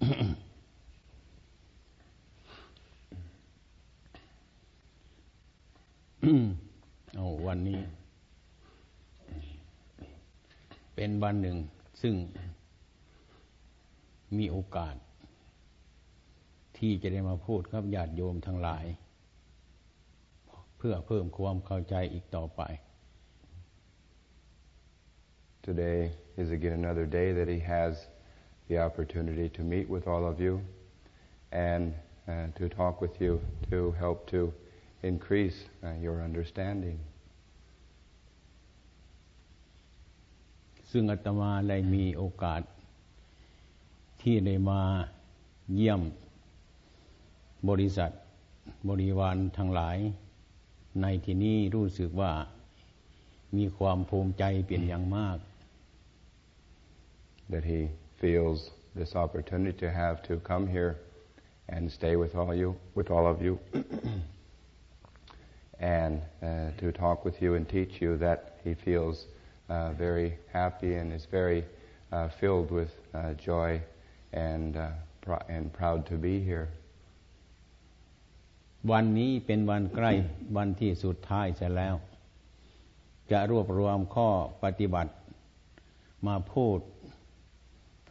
โอ้วันนี้ เป็นวันหนึ่ง ซึ่งมีโอกาส ที่จะได้มาพูดครับญาติโยมทั้งหลาย เพื่อเพิ่มความเข้าใจอีกต่อไป Today is again another day that he has the opportunity to meet with all of you and uh, to talk with you to help to increase uh, your understanding. ซึ่งอาตมาได้มีโอกาส ที่ได้มาเยี่ยม บริษัท บริวารทั้งหลาย ในที่นี้รู้สึกว่ามีความภูมิใจเปลี่ยนอย่างมาก That he feels this opportunity to have to come here and stay with all you, with all of you, and uh, to talk with you and teach you. That he feels uh, very happy and is very uh, filled with uh, joy and uh, pr- and proud to be here. วันนี้เป็นวันใกล้วันที่สุดท้ายเสร็จแล้ว จะรวบรวมข้อปฏิบัติมาพูด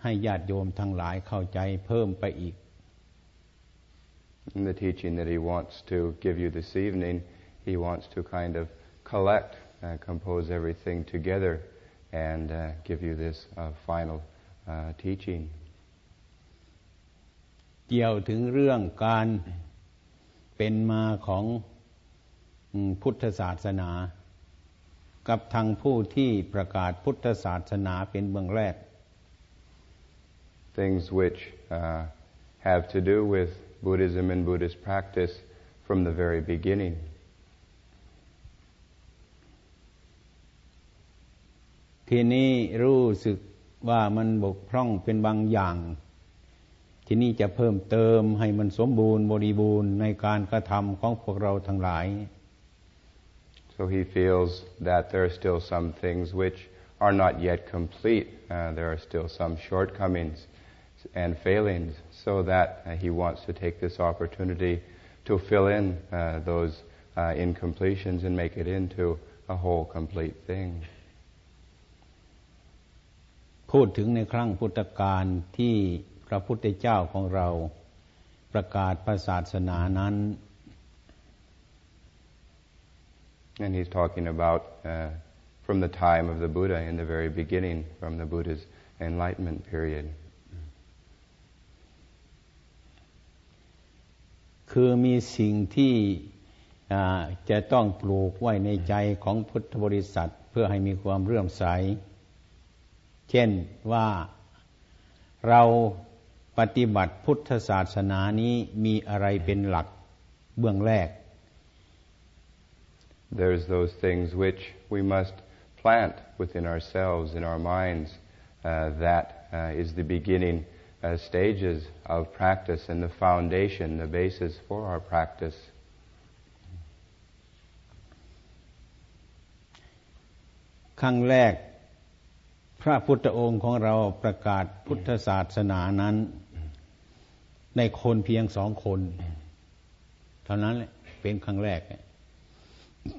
ให้ญาติโยมทั้งหลายเข้าใจเพิ่มไปอีก In the teaching that he wants to give you this evening, he wants to kind of collect, uh, compose everything together, and uh, give you this uh, final uh, teaching. เกี่ยวถึงเรื่องการเป็นมาของพุทธศาสนา กับทางผู้ที่ประกาศพุทธศาสนาเป็นเบื้องแรก things which uh, have to do with Buddhism and Buddhist practice from the very beginning. Here, so he feels that there are still some things which are not yet complete. Uh, there are still some shortcomings and failings, so that uh, he wants to take this opportunity to fill in uh, those uh, incompletions and make it into a whole complete thing. พูดถึงในครั้งพุทธกาลที่พระพุทธเจ้าของเราประกาศพระศาสนานั้น And he's talking about uh, from the time of the Buddha in the very beginning, from the Buddha's enlightenment period. คือมีสิ่งที่อ่าจะต้องปลูกไว้ในใจของพุทธบริษัทเพื่อให้มีความเรื่อมใส เช่นว่าเราปฏิบัติพุทธศาสนานี้มีอะไรเป็นหลักเบื้องแรก There's those things which we must plant within ourselves, in our minds, uh, that uh, is the beginning uh, stages of practice and the foundation, the basis for our practice. ครั้งแรกพระพุทธองค์ของเราประกาศพุทธศาสนานั้น ในคนเพียงสองคน เท่านั้นแหละเป็นครั้งแรก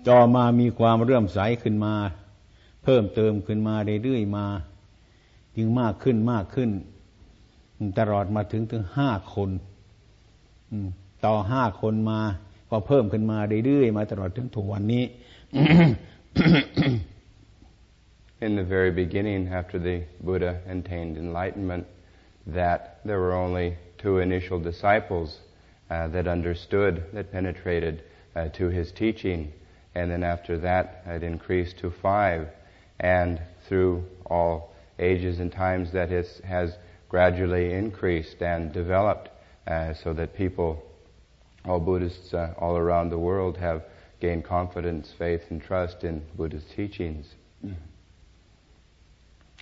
ต่อมามีความเรื่อมใสขึ้นมา เพิ่มเติมขึ้นมาเรื่อยๆมา ยิ่งมากขึ้นมากขึ้น ตลอดมาถึงถึงห้าคนอืมต่อห้าคนมา ก็เพิ่มขึ้นมาเรื่อยๆมาตลอดถึงถึงวันนี้ In the very beginning, after the Buddha attained enlightenment, that there were only two initial disciples uh, that understood, that penetrated uh, to his teaching. And then after that, it increased to five. And through all ages and times, that has, has gradually increased and developed uh, so that people, all Buddhists uh, all around the world, have gained confidence, faith, and trust in Buddha's teachings.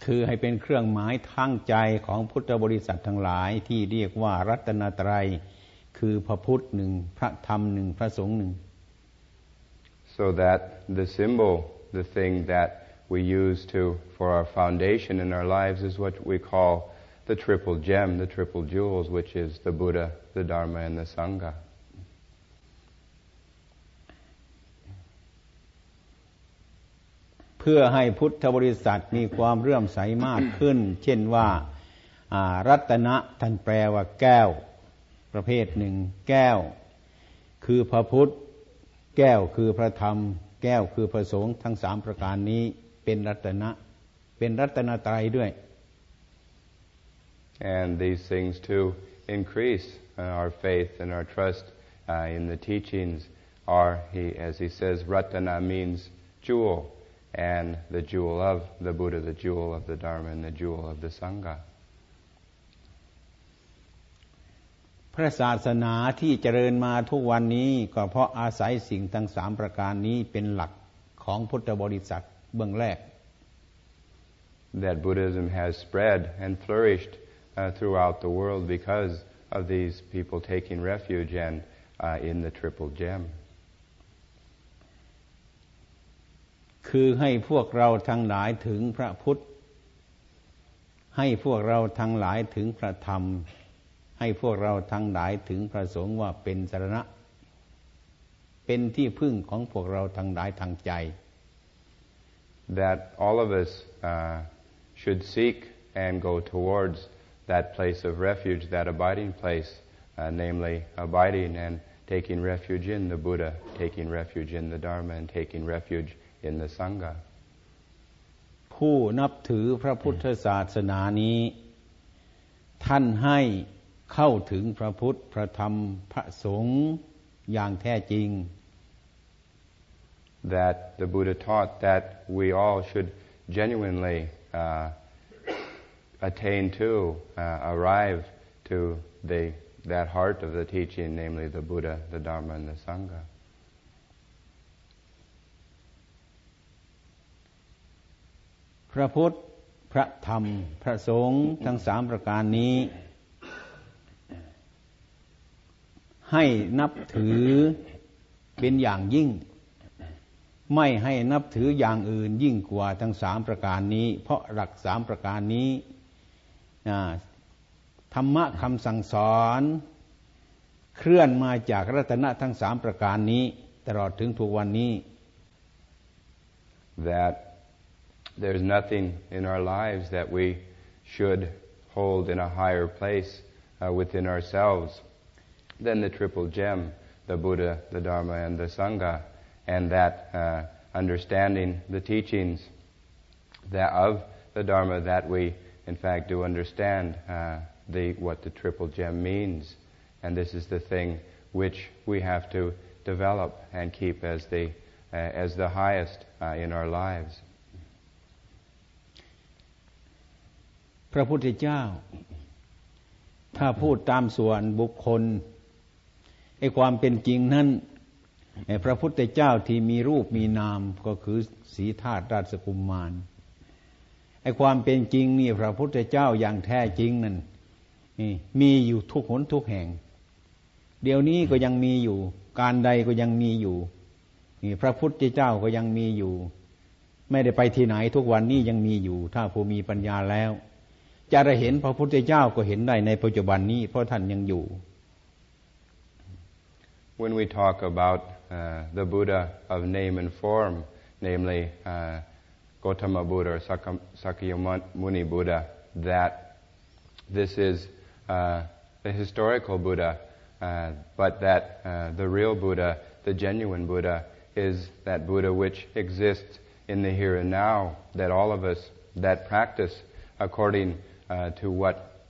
คือให้เป็นเครื่องหมายทั้งใจของพุทธบริษัททั้งหลายที่เรียกว่ารัตนตรัย คือพระพุทธหนึ่งพระธรรมหนึ่งพระสงฆ์หนึ่ง so that the symbol, the thing that we use to for our foundation in our lives is what we call the triple gem, the triple jewels, which is the Buddha, the Dharma, and the Sangha. เพื่อให้พุทธบริษัทมีความเรื่อมใสมากขึ้น เช่นว่ารัตนะท่านแปลว่าแก้ว ประเภทหนึ่ง แก้ว คือพระพุทธ แก้วคือพระธรรม แก้วคือพระสงฆ์ทั้งสามประการนี้เป็นรัตนะ เป็นรัตนตรัยด้วย and these things to increase our faith and our trust uh, in the teachings are he as he says ratana means jewel and the jewel of the Buddha, the jewel of the Dharma, and the jewel of the Sangha. พระศาสนาที่เจริญมาทุกวันนี้ก็เพราะอาศัยสิ่งทั้งสามประการนี้เป็นหลักของพุทธบริษัทเบื้องแรก That Buddhism has spread and flourished uh, throughout the world because of these people taking refuge and uh, in the Triple Gem. คือให้พวกเราทั้งหลายถึงพระพุทธ ให้พวกเราทั้งหลายถึงพระธรรม ให้พวกเราทั้งหลายถึงพระสงฆ์ว่าเป็นสรณะ เป็นที่พึ่งของพวกเราทั้งหลายทางใจ that all of us uh, should seek and go towards that place of refuge, that abiding place, uh, namely abiding and taking refuge in the Buddha, taking refuge in the Dharma, and taking refuge in the Sangha ผู้นับถือพระพุทธศาสนานี้ ท่านให้เข้าถึงพระพุทธพระธรรมพระสงฆ์อย่างแท้จริง that the Buddha taught that we all should genuinely uh, attain to, uh, arrive to the, that heart of the teaching, namely the Buddha, the Dharma, and the Sangha. พระพุทธพระธรรม พระสงฆ์ทั้งสามประการนี้ ให้นับถือเป็นอย่างยิ่ง ไม่ให้นับถืออย่างอื่นยิ่งกว่าทั้งสามประการนี้ เพราะหลักสามประการนี้ ธรรมะคำสั่งสอนเคลื่อนมาจากรัตนะทั้งสามประการนี้ ตลอดถึงทุกวันนี้ that there's nothing in our lives that we should hold in a higher place uh, within ourselves than the triple gem, the Buddha, the Dharma, and the Sangha, and that uh, understanding the teachings that of the Dharma that we, in fact, do understand uh, the, what the triple gem means. And this is the thing which we have to develop and keep as the, uh, as the highest uh, in our lives. พระพุทธเจ้า ถ้าพูดตามส่วนบุคคลไอ้ความเป็นจริงนั้นพระพุทธเจ้าที่มีรูปมีนามก็คือสีธาตุราชกุมมาร ความเป็นจริงนี่พระพุทธเจ้าอย่างแท้จริงนั่นมีอยู่ทุกหนทุกแห่ง เดี๋ยวนี้ก็ยังมีอยู่ การใดก็ยังมีอยู่นี่พระพุทธเจ้าก็ยังมีอยู่ ไม่ได้ไปที่ไหนทุกวันนี้ยังมีอยู่ ถ้าผู้มีปัญญาแล้ว จะได้เห็นพระพุทธเจ้าก็เห็นได้ในปัจจุบันนี้ เพราะท่านยังอยู่ When we talk about uh, the Buddha of name and form, namely uh, Gautama Buddha or Sakyamuni Buddha, that this is uh, the historical Buddha, uh, but that uh, the real Buddha, the genuine Buddha, is that Buddha which exists in the here and now, that all of us that practice according uh, to what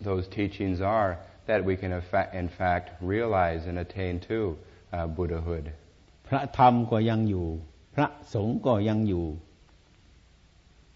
those teachings are, that we can in fact realize and attain to uh, Buddhahood. พระธรรมก็ยังอยู่ พระสงฆ์ก็ยังอยู่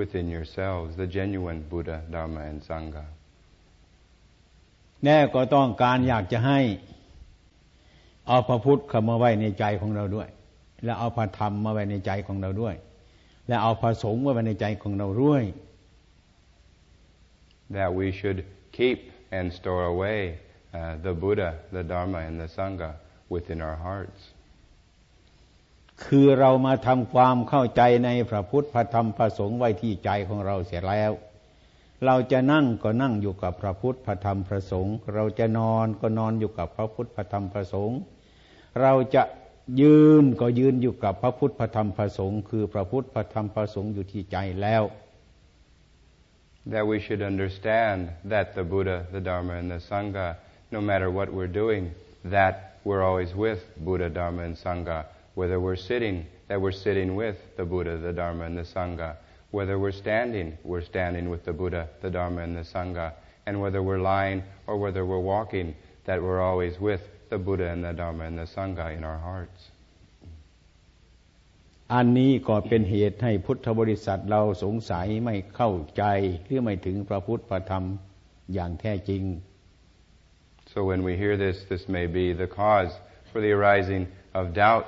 within yourselves, the genuine Buddha, Dharma, and Sangha. แน่ก็ต้องการอยากจะให้เอาพระพุทธเข้ามาไว้ในใจของเราด้วย และเอาพระธรรมมาไว้ในใจของเราด้วย และเอาพระสงฆ์มาไว้ในใจของเราด้วย that we should keep and store away uh, the Buddha, the Dharma, and the Sangha within our hearts. คือเรามาทำความเข้าใจในพระพุทธพระธรรมพระสงฆ์ไว้ที่ใจของเราเสียแล้ว เราจะนั่งก็นั่งอยู่กับพระพุทธพระธรรมพระสงฆ์เราจะนอนก็นอนอยู่กับพระพุทธพระธรรมพระสงฆ์เราจะยืนก็ยืนอยู่กับพระพุทธพระธรรมพระสงฆ์คือพระพุทธพระธรรมพระสงฆ์อยู่ที่ใจแล้ว That we should understand that the Buddha, the Dharma, and the Sangha, no matter what we're doing, that we're always with Buddha, Dharma, and Sangha. Whether we're sitting, that we're sitting with the Buddha, the Dharma, and the Sangha. Whether we're standing, we're standing with the Buddha, the Dharma, and the Sangha. And whether we're lying or whether we're walking, that we're always with the Buddha and the Dharma and the Sangha in our hearts. อันนี้ก็เป็นเหตุให้พุทธบริษัทเราสงสัยไม่เข้าใจหรือไม่ถึงพระพุทธพระธรรมอย่างแท้จริง So when we hear this, this may be the cause for the arising of doubt,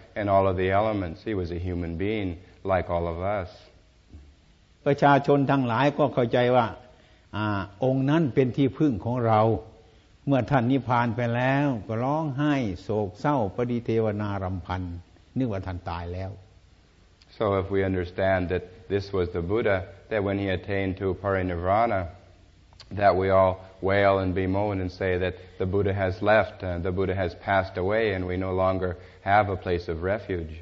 and all of the elements. He was a human being like all of us. ประชาชนทั้งหลายก็เข้าใจว่าอองค์นั้นเป็นที่พึ่งของเรา เมื่อท่านนิพพานไปแล้ว ก็ร้องไห้โศกเศร้าปฏิเทวนารำพันนึกว่าท่านตายแล้ว So if we understand that this was the Buddha, that when he attained to parinirvana, that we all wail and bemoan and say that the Buddha has left, uh, the Buddha has passed away, and we no longer have a place of refuge.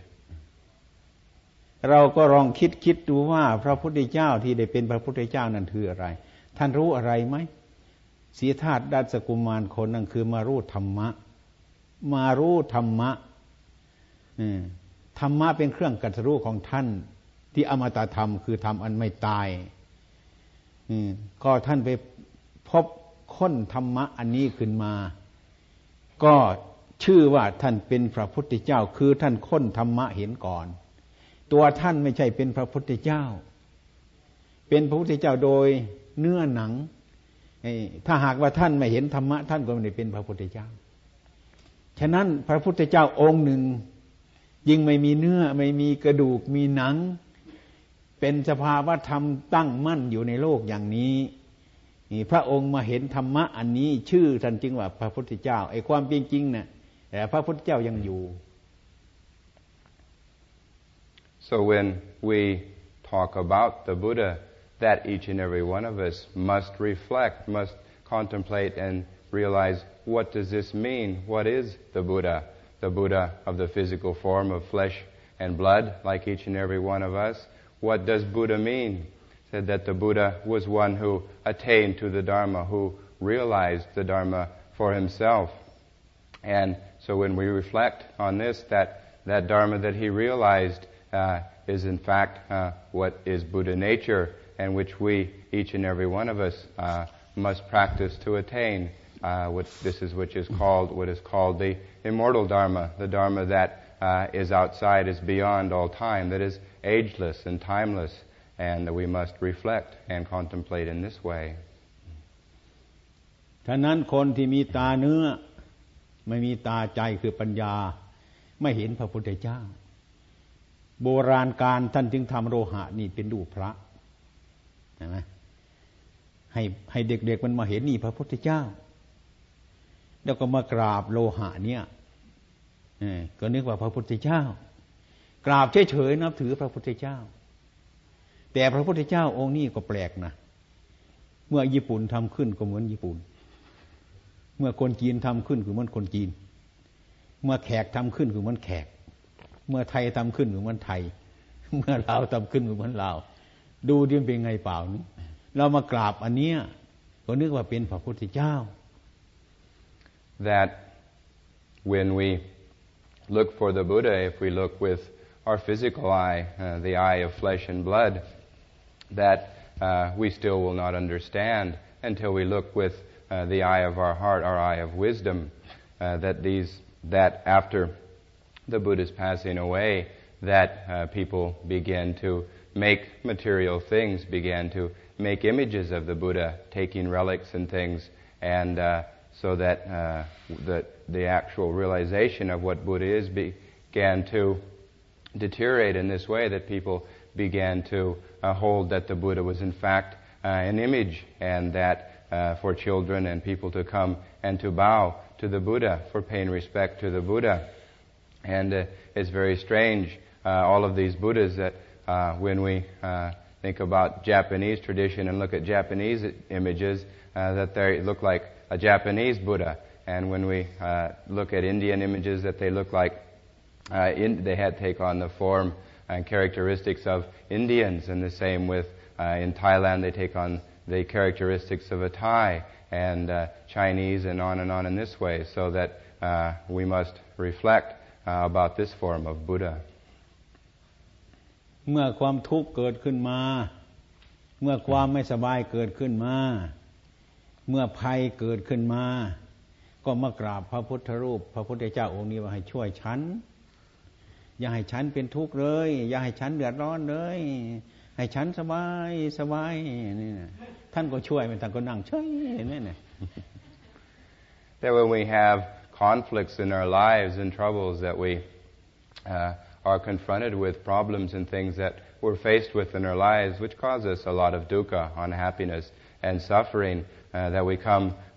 เราก็ลองคิดคิดดูว่าพระพุทธเจ้าที่ได้เป็นพระพุทธเจ้านั้นคืออะไร ท่านรู้อะไรไหมสีธาตุดัสกุมารคนนั่นคือมารู้ธรรมะ มารู้ธรรมะธรรมะเป็นเครื่องกัตรู้ของท่าน ที่อมตะธรรมคือธรรมอันไม่ตายก็ท่านไป พบค้นธรรมะอันนี้ขึ้นมา ก็ชื่อว่าท่านเป็นพระพุทธเจ้า คือท่านค้นธรรมะเห็นก่อน ตัวท่านไม่ใช่เป็นพระพุทธเจ้า เป็นพระพุทธเจ้าโดยเนื้อหนังถ้าหากว่าท่านไม่เห็นธรรมะ ท่านก็ไม่ได้เป็นพระพุทธเจ้า ฉะนั้นพระพุทธเจ้าองค์หนึ่ง ยิ่งไม่มีเนื้อไม่มีกระดูกมีหนัง เป็นสภาวะธรรมตั้งมั่นอยู่ในโลกอย่างนี้ นี่พระองค์มาเห็นธรรมะอันนี้ชื่อท่านจึงว่าพระพุทธเจ้าไอ้ความจริงๆเนี่ยแต่พระพุทธเจ้ายังอยู่ So when we talk about the Buddha, that each and every one of us must reflect, must contemplate and realize what does this mean? What is the Buddha? The Buddha of the physical form of flesh and blood, like each and every one of us. What does Buddha mean? Said that the Buddha was one who attained to the Dharma, who realized the Dharma for himself. And so when we reflect on this, that, that Dharma that he realized uh, is in fact uh, what is Buddha nature, and which we, each and every one of us, uh, must practice to attain. Uh, what this is which is called what is called the immortal Dharma, the Dharma that uh, is outside, is beyond all time, that is ageless and timeless and we must reflect and contemplate in this way ฉะนั้นคนที่มีตาเนื้อ ไม่มีตาใจคือปัญญา ไม่เห็นพระพุทธเจ้า โบราณการท่านจึงทำโลหะนี่เป็นดูพระเห็นไหมให้ให้เด็กๆมันมาเห็นนี่พระพุทธเจ้า แล้วก็มากราบโลหะเนี่ยก็นึกว่าพระพุทธเจ้า กราบเฉยๆนับถือพระพุทธเจ้า แต่พระพุทธเจ้าองค์นี้ก็แปลกนะเมื่อญี่ปุ่นทำขึ้นก็เหมือนญี่ปุ่น เมื่อคนจีนทำขึ้นก็เหมือนคนจีน เมื่อแขกทำขึ้นก็เหมือนแขก เมื่อไทยทำขึ้นก็เหมือนไทย เมื่อลาวทำขึ้นก็เหมือนลาว ดูดิมเป็นไงเปล่านี้เรามากราบอันเนี้ยก็นึกว่าเป็นพระพุทธเจ้า that when we look for the Buddha, if we look with our physical eye, uh, the eye of flesh and blood, that uh, we still will not understand until we look with uh, the eye of our heart, our eye of wisdom, uh, that these that after the Buddha's passing away, that uh, people begin to make material things, began to make images of the Buddha, taking relics and things, and uh, so that uh, the, the actual realization of what Buddha is began to deteriorate in this way that people began to uh, hold that the Buddha was in fact uh, an image and that uh, for children and people to come and to bow to the Buddha, for paying respect to the Buddha. And uh, it's very strange, all of these Buddhas that when we think about Japanese tradition and look at Japanese images, that they look like a Japanese Buddha. And when we uh, look at Indian images, that they look like uh, in, they had take on the form and characteristics of Indians, and the same with uh, in Thailand, they take on the characteristics of a Thai and uh, Chinese, and on and on in this way, so that uh, we must reflect uh, about this form of Buddha. เมื่อความทุกข์เกิดขึ้นมา เมื่อความไม่สบายเกิดขึ้นมาเมื่อภัยเกิดขึ้นมา ก็มากราบพระพุทธรูป พระพุทธเจ้าองค์นี้ว่าให้ช่วยฉัน อย่าให้ฉันเป็นทุกข์เลย อย่าให้ฉันเดือดร้อนเลย ให้ฉันสบายสบายนี่นะท่านก็ช่วยมันท่านก็นั่งเฉยเห็นไหมเนี่ย That when we have conflicts in our lives and troubles that we uh, are confronted with problems and things that we're faced with in our lives which cause us a lot of dukkha, unhappiness and suffering, uh, that we come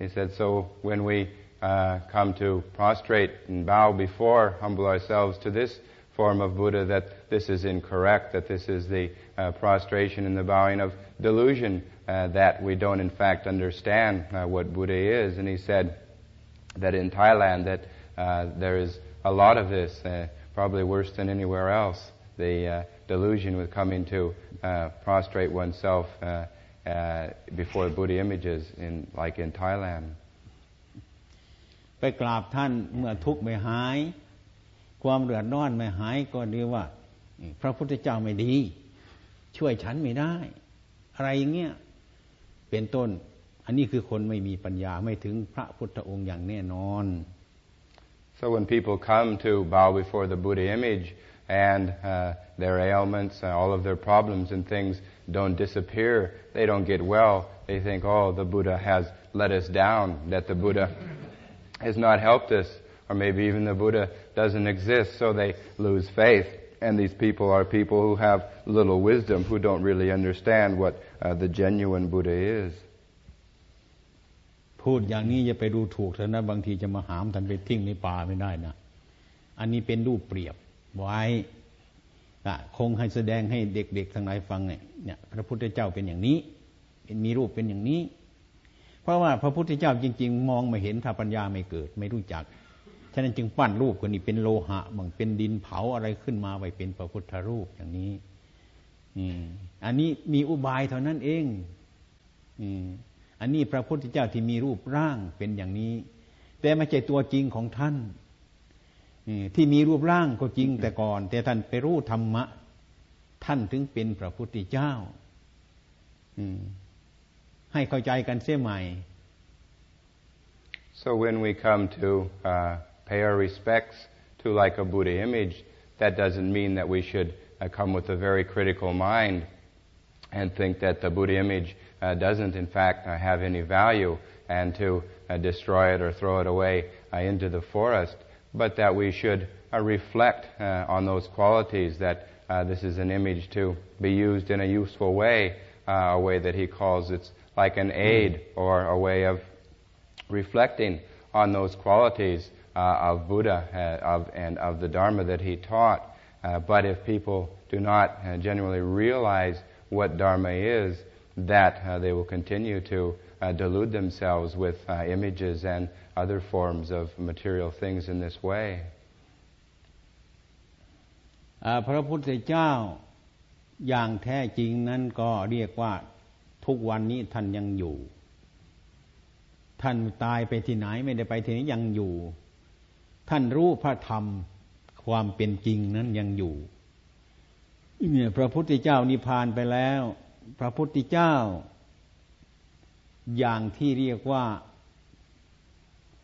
He said so when we uh, come to prostrate and bow before humble ourselves to this form of Buddha that this is incorrect that this is the uh, prostration and the bowing of delusion uh, that we don't in fact understand uh, what Buddha is. And he said that in Thailand that uh, there is a lot of this uh, probably worse than anywhere else. The delusion with coming to prostrate oneself uh, before Buddha images in like in Thailand. ไปกราบท่านเมื่อทุกข์ไม่หาย ความเดือดร้อนไม่หายก็ดีว่า พระพุทธเจ้าไม่ดี ช่วยฉันไม่ได้ อะไรอย่างเงี้ยเป็นต้น อันนี้คือคนไม่มีปัญญาไม่ถึงพระพุทธองค์อย่างแน่นอน so when people come to bow before the Buddha image and uh, their ailments and all of their problems and things don't disappear they don't get well, they think, oh, the Buddha has let us down, that the Buddha has not helped us, or maybe even the Buddha doesn't exist, so they lose faith. And these people are people who have little wisdom, who don't really understand what uh, the genuine Buddha is. พูดอย่างนี้อย่าไปดูถูกท่านนะบางทีจะมาหามท่านไปทิ้งในป่าไม่ได้นะอันนี้เป็นรูปเปรียบไว้ คงให้แสดงให้เด็กๆทั้งหลายฟังเนี่ย พระพุทธเจ้าเป็นอย่างนี้ เป็นมีรูปเป็นอย่างนี้ เพราะว่าพระพุทธเจ้าจริง ๆ มองไม่เห็นถ้าปัญญาไม่เกิด ไม่รู้จักฉะนั้นจึงปั้นรูปคนนี้เป็นโลหะบางเป็นดินเผาอะไรขึ้นมาไว้เป็นพระพุทธรูปอย่างนี้อันนี้มีอุบายเท่านั้นเองอันนี้พระพุทธเจ้าที่มีรูปร่างเป็นอย่างนี้ แต่ไม่ใช่ตัวจริงของท่าน ที่มีรูปร่างก็จริงแต่ก่อน แต่ท่านไปรู้ธรรมะ ท่านถึงเป็นพระพุทธเจ้าให้เข้าใจกันเสียใหม่ so when we come to uh, pay our respects to like a Buddha image that doesn't mean that we should uh, come with a very critical mind and think that the Buddha image uh, doesn't in fact uh, have any value and to uh, destroy it or throw it away uh, into the forest but that we should uh, reflect uh, on those qualities that uh, this is an image to be used in a useful way, a way that he calls it's like an aid or a way of reflecting on those qualities of Buddha of, and of the Dharma that he taught. But if people do not genuinely realize what Dharma is, that they will continue to delude themselves with images and other forms of material things in this way. พระพุทธเจ้าอย่างแท้จริงนั้นก็เรียกว่าทุกวันนี้ท่านยังอยู่ ท่านตายไปที่ไหนไม่ได้ไปที่ไหนยังอยู่ ท่านรู้พระธรรมความเป็นจริงนั้นยังอยู่เนี่ยพระพุทธเจ้านิพพานไปแล้ว พระพุทธเจ้า อย่างที่เรียกว่า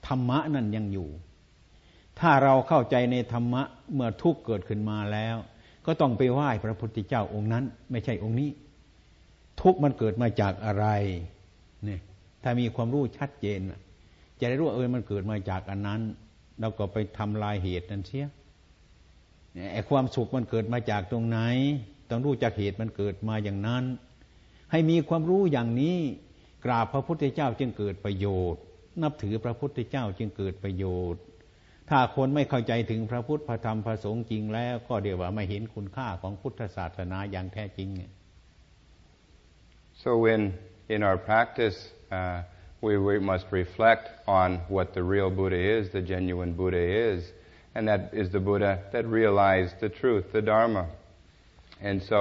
ธรรมะนั่นยังอยู่ ถ้าเราเข้าใจในธรรมะเมื่อทุกเกิดขึ้นมาแล้ว ก็ต้องไปไหว้พระพุทธเจ้าองค์นั้น ไม่ใช่องค์นี้ ทุกมันเกิดมาจากอะไรเนี่ยถ้ามีความรู้ชัดเจนจะได้รู้เออมันเกิดมาจากอันนั้น เราก็ไปทำลายเหตุนั้นเสียไอ้ความสุขมันเกิดมาจากตรงไหน ต้องรู้จากเหตุมันเกิดมาอย่างนั้น ให้มีความรู้อย่างนี้ กราบพระพุทธเจ้าจึงเกิดประโยชน์ นับถือพระพุทธเจ้าจึงเกิดประโยชน์ ถ้าคนไม่เข้าใจถึงพระพุทธพระธรรมพระสงฆ์จริงแล้ว ก็เดียวว่าไม่เห็นคุณค่าของพุทธศาสนาอย่างแท้จริง so when in our practice uh, we, we must reflect on what the real Buddha is the genuine Buddha is and that is the Buddha that realized the truth the Dharma and so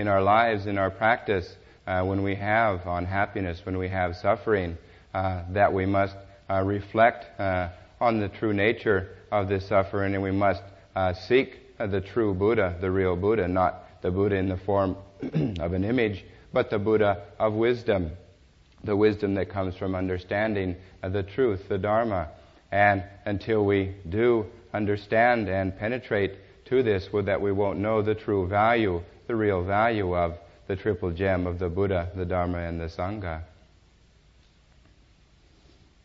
in our lives in our practice uh, when we have unhappiness when we have suffering uh, that we must uh, reflect uh, on the true nature of this suffering, and we must uh, seek uh, the true Buddha, the real Buddha, not the Buddha in the form of an image, but the Buddha of wisdom, the wisdom that comes from understanding the truth, the Dharma. And until we do understand and penetrate to this, well, that we won't know the true value, the real value of the triple gem of the Buddha, the Dharma, and the Sangha.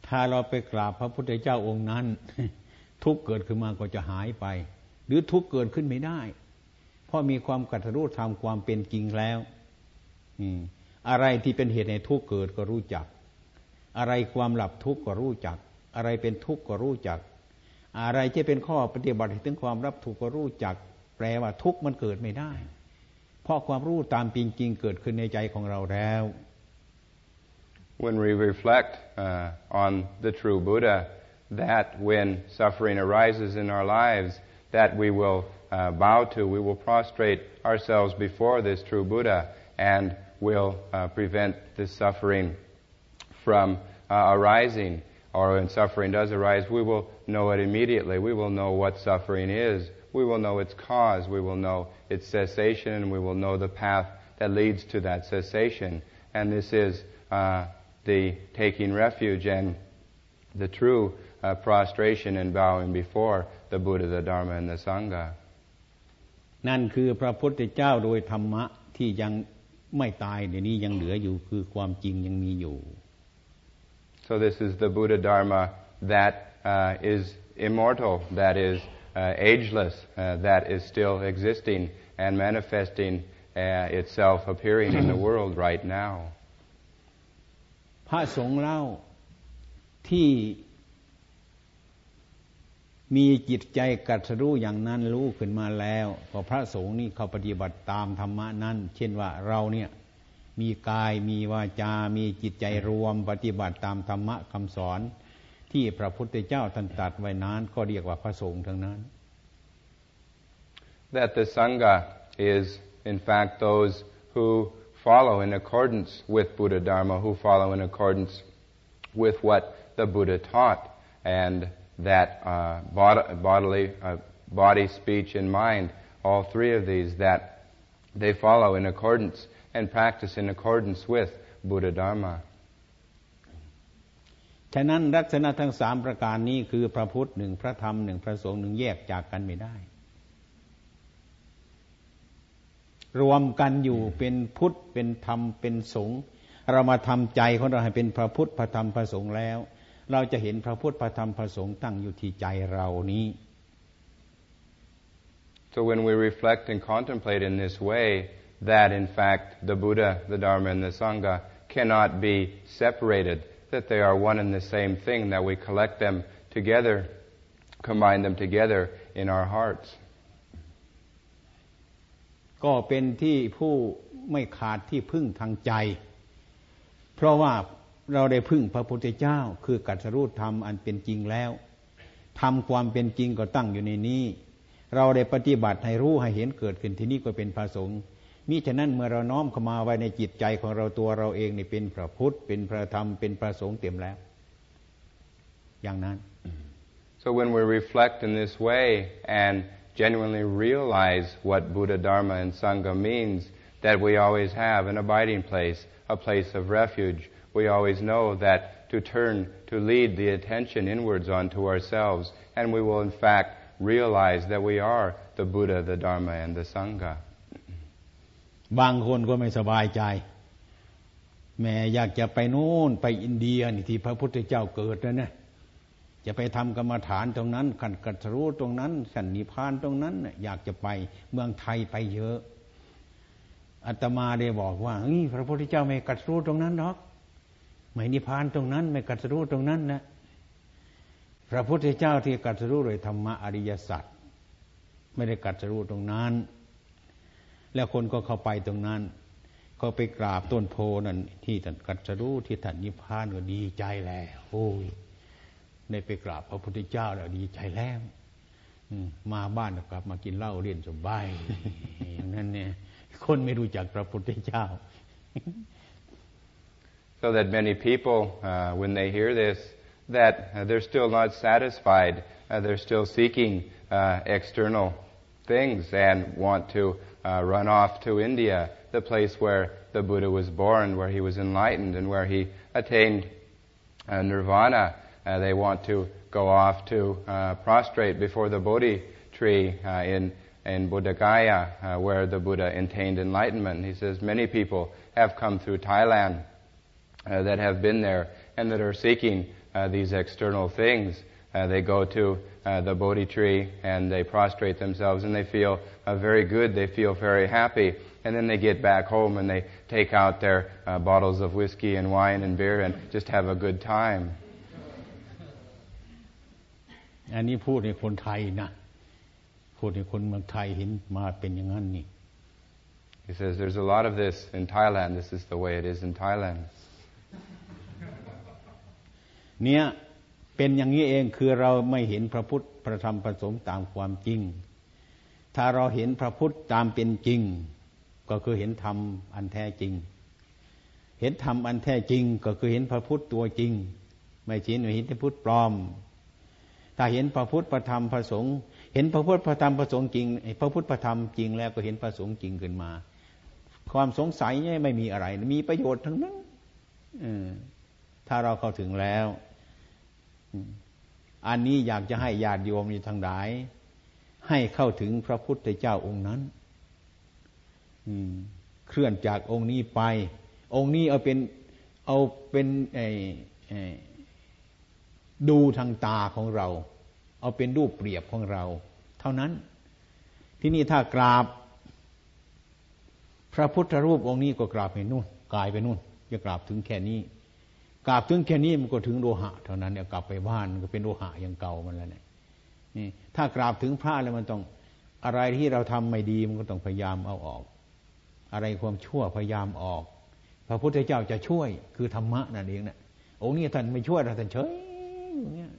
ถ้าเราไปกราบพระพุทธเจ้าองค์นั้น ทุกเกิดขึ้นมาก็จะหายไป หรือทุกเกิดขึ้นไม่ได้ เพราะมีความกัตรู้ทำความเป็นจริงแล้วอะไรที่เป็นเหตุในทุกเกิดก็รู้จัก อะไรความหลับทุกก็รู้จัก อะไรเป็นทุกก็รู้จัก อะไรจะเป็นข้อปฏิบัติถึงความรับทุกก็รู้จัก แปลว่าทุกมันเกิดไม่ได้ เพราะความรู้ตามจริงเกิดขึ้นในใจของเราแล้ว when we reflect uh, on the true Buddha, that when suffering arises in our lives, that we will uh, bow to, we will prostrate ourselves before this true Buddha and will uh, prevent this suffering from uh, arising. Or when suffering does arise, we will know it immediately. We will know what suffering is. We will know its cause. We will know its cessation, and we will know the path that leads to that cessation. And this is uh, the taking refuge and the true uh, prostration and bowing before the Buddha, the Dharma, and the Sangha. นั่นคือพระพุทธเจ้าโดยธรรมะที่ยังไม่ตายเดี๋ยวนี้ยังเหลืออยู่คือความจริงยังมีอยู่ So this is the Buddha Dharma that uh, is immortal, that is uh, ageless, uh, that is still existing and manifesting uh, itself, appearing in the world right now. พระสงฆ์เล่าที่มีจิตใจกัดรู้อย่างนั้นรู้ขึ้นมาแล้วพอพระสงฆ์นี่เขาปฏิบัติตามธรรมะนั้น เช่นว่าเราเนี่ยมีกายมีวาจา มีจิตใจรวมปฏิบัติตามธรรมะคำสอน ที่พระพุทธเจ้าท่านตัดไว้นั้นก็เรียกว่าพระสงฆ์ทั้งนั้น That the sangha is in fact those who follow in accordance with Buddha Dharma, who follow in accordance with what the Buddha taught, and that uh, bodily, uh, body, speech, and mind, all three of these, that they follow in accordance and practice in accordance with Buddha Dharma. ฉะนั้นลักษณะทั้งสามประการนี้คือพระพุทธหนึ่งพระธรรมหนึ่งพระสงฆ์หนึ่งแยกจากกันไม่ได้ รวมกันอยู่เป็นพุทธเป็นธรรมเป็นสงฆ์เรามาทำใจของเราให้เป็นพระพุทธพระธรรมพระสงฆ์แล้ว เราจะเห็นพระพุทธพระธรรมพระสงฆ์ตั้งอยู่ที่ใจเรานี้ So when we reflect and contemplate in this way, that in fact the Buddha, the Dharma, and the Sangha cannot be separated, that they are one and the same thing, that we collect them together, combine them together in our hearts. ก็เป็นที่ผู้ไม่ขาดที่พึ่งทางใจ เพราะว่าเราได้พึ่งพระพุทธเจ้า คือกัตรูธรรมอันเป็นจริงแล้วทำความเป็นจริงก็ตั้งอยู่ในนี้ เราได้ปฏิบัติให้รู้ให้เห็นเกิดขึ้นที่นี่ก็เป็นพระสงฆ์ มิฉะนั้นเมื่อเราน้อมเข้ามาไว้ในจิตใจของเราตัวเราเองนี่เป็นพระพุทธเป็นพระธรรมเป็นพระสงฆ์เต็มแล้ว อย่างนั้น so when we reflect in this way and genuinely realize what Buddha Dharma and Sangha means that we always have an abiding place a place of refuge we always know that to turn to lead the attention inwards onto ourselves and we will in fact realize that we are the Buddha the Dharma and the Sangha บางคนก็ไม่สบายใจ แม่อยากจะไปนู่นไปอินเดียนี่ที่พระพุทธเจ้าเกิดนะเนี่ยจะไปทำกรรมฐานตรงนั้นขันกัตรู้ตรงนั้นสันนิพานตรงนั้น อยากจะไปเมืองไทยไปเยอะอาตมาได้บอกว่าพระพุทธเจ้าไม่กัตรู้ตรงนั้นหรอกไม่นิพานตรงนั้น ไม่กัตรู้ตรงนั้นนะพระพุทธเจ้าที่กัตรู้เลยธรรมะอริยสัจไม่ได้กัตรู้ตรงนั้น แล้วคนก็เข้าไปตรงนั้น ก็ไปกราบต้นโพนั่นที่ท่านกัจจรู้ที่ท่านนิพพานก็ดีใจแล้วโอ้ยได้ไปกราบพระพุทธเจ้าแล้วดีใจแล้วมาบ้านกลับมากินเหล้าเรียนสบายอย่างนั้นเนี่ย คนไม่รู้จักพระพุทธเจ้า So that many people, uh, when they hear this, that uh, they're still not satisfied, uh, they're still seeking uh, external things and want to uh, run off to India, the place where the Buddha was born, where he was enlightened, and where he attained uh, nirvana. Uh, they want to go off to uh, prostrate before the Bodhi tree uh, in in Buddhagaya, uh, where the Buddha attained enlightenment. He says many people have come through Thailand that have been there and that are seeking these external things. They go to uh, the Bodhi tree and they prostrate themselves and they feel uh, very good, they feel very happy. And then they get back home and they take out their uh, bottles of whiskey and wine and beer and just have a good time. อันนี้พูดในคนไทยนะพูดในคนเมืองไทยเห็นมาเป็นอย่างนั้นนี่ He says there's a lot of this in Thailand. This is the way it is in Thailand. เนี่ย เป็นอย่างนี้เองคือเราไม่เห็นพระพุทธพระธรรมพระสงฆ์ตามความจริง ถ้าเราเห็นพระพุทธตามเป็นจริง ก็คือเห็นธรรมอันแท้จริง เห็นธรรมอันแท้จริงก็คือเห็นพระพุทธตัวจริง ไม่ชินไม่เห็นพระพุทธปลอม ถ้าเห็นพระพุทธพระธรรมพระสงฆ์เห็นพระพุทธพระธรรมพระสงฆ์จริง พระพุทธพระธรรมจริงแล้วก็เห็นพระสงฆ์จริงขึ้นมา ความสงสัยเนี่ยไม่มีอะไร มีประโยชน์ทั้งนั้นถ้าเราเข้าถึงแล้ว อันนี้อยากจะให้ญาติโยมอยู่ทางหลาย ให้เข้าถึงพระพุทธเจ้าองค์นั้นเคลื่อนจากองค์นี้ไป องค์นี้เอาเป็นเอาเป็นดูทางตาของเรา เอาเป็นรูปเปรียบของเรา เท่านั้น ที่นี่ถ้ากราบ พระพุทธรูปองค์นี้ก็กราบไปนู่นกายไปนู่นจะกราบถึงแค่นี้ กราบถึงแค่นี้มันก็ถึงโลหะเท่านั้นเนี่ยกลับไปบ้านก็เป็นโลหะอย่างเก่ามันแล้วเนี่ยนี่ถ้ากราบถึงพระแล้วมันต้องอะไรที่เราทำไม่ดีมันก็ต้องพยายามเอาออก อะไรความชั่วพยายามออก พระพุทธเจ้าจะช่วยคือธรรมะนั่นเองนะองค์นี้ท่านไม่ช่วยเราท่านเฉยอย่างเงี้ย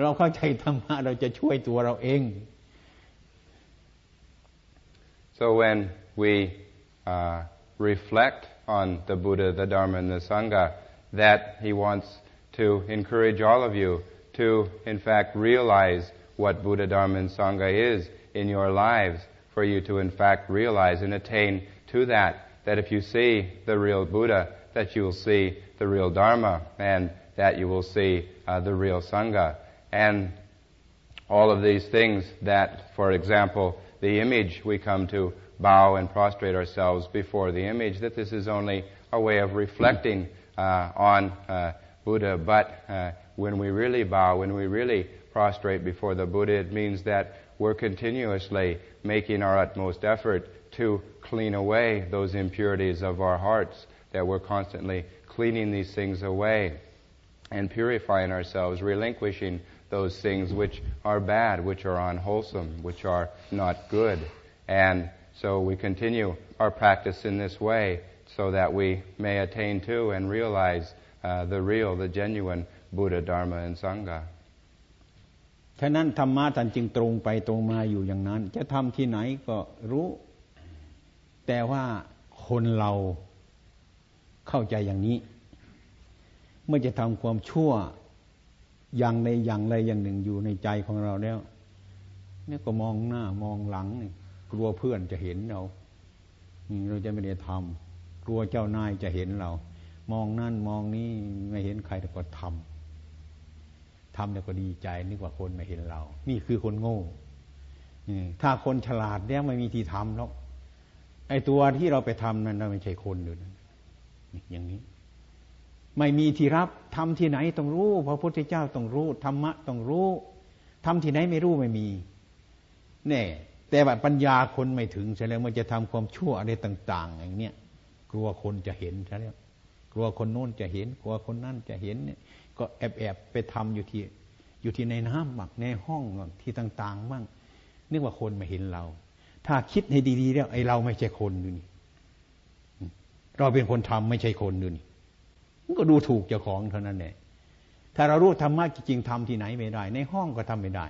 เราเข้าใจธรรมะเราจะช่วยตัวเราเอง so when we uh, reflect on the Buddha, the Dharma, and the Sangha, that he wants to encourage all of you to, in fact, realize what Buddha, Dharma, and Sangha is in your lives, for you to, in fact, realize and attain to that. That if you see the real Buddha, that you will see the real Dharma, and that you will see uh, the real Sangha. And all of these things that, for example, the image we come to bow and prostrate ourselves before the image, that this is only a way of reflecting on uh, Buddha, but uh, when we really bow, when we really prostrate before the Buddha, it means that we're continuously making our utmost effort to clean away those impurities of our hearts, that we're constantly cleaning these things away. and purifying ourselves, relinquishing those things which are bad, which are unwholesome, which are not good. And so we continue our practice in this way so that we may attain to and realize uh, the real, the genuine Buddha, Dharma, and Sangha. ฉะนั้นธรรมะท่านจึงตรงไปตรงมาอยู่อย่างนั้น จะทำที่ไหนก็รู้ แต่ว่าคนเราเข้าใจอย่างนี้ เมื่อจะทำความชั่วอย่างในอย่างใดอย่างหนึ่งอยู่ในใจของเราแล้วเนี่ยก็มองหน้ามองหลังกลัวเพื่อนจะเห็นเราเราจะไม่ได้ทำ กลัวเจ้านายจะเห็นเรา มองนั่นมองนี้ไม่เห็นใครแต่ก็ทำทำแล้วก็ดีใจนึกว่าคนไม่เห็นเรา นี่คือคนโง่ถ้าคนฉลาดเนี่ยไม่มีที่ทำหรอกไอ้ตัวที่เราไปทำนั้นเราไม่ใช่คนอยู่อย่างนี้ ไม่มีที่รับทำที่ไหนต้องรู้พระพุทธเจ้าต้องรู้ธรรมะต้องรู้ทำที่ไหนไม่รู้ไม่มีเนี่ยแต่ว่าปัญญาคนไม่ถึงใช่แล้วมันจะทำความชั่วอะไรต่าง ๆ อย่างเนี้ย กลัวคนจะเห็นใช่แล้วกลัวคนโน้นจะเห็น กลัวคนนั่นจะเห็นเนี่ย ก็แอบแอบไปทำอยู่ที่ อยู่ที่ในน้ำบักในห้องที่ต่างๆบ้างนึกว่าคนไม่เห็นเรา ถ้าคิดให้ดีๆแล้วไอ้เราไม่ใช่คนดูนี่เราเป็นคนทำไม่ใช่คนดูนี่มันก็ดูถูกเจ้าของเท่านั้นแหละถ้าเรารู้ธรรมะจริงๆทำที่ไหนไม่ได้ ในห้องก็ทำไม่ได้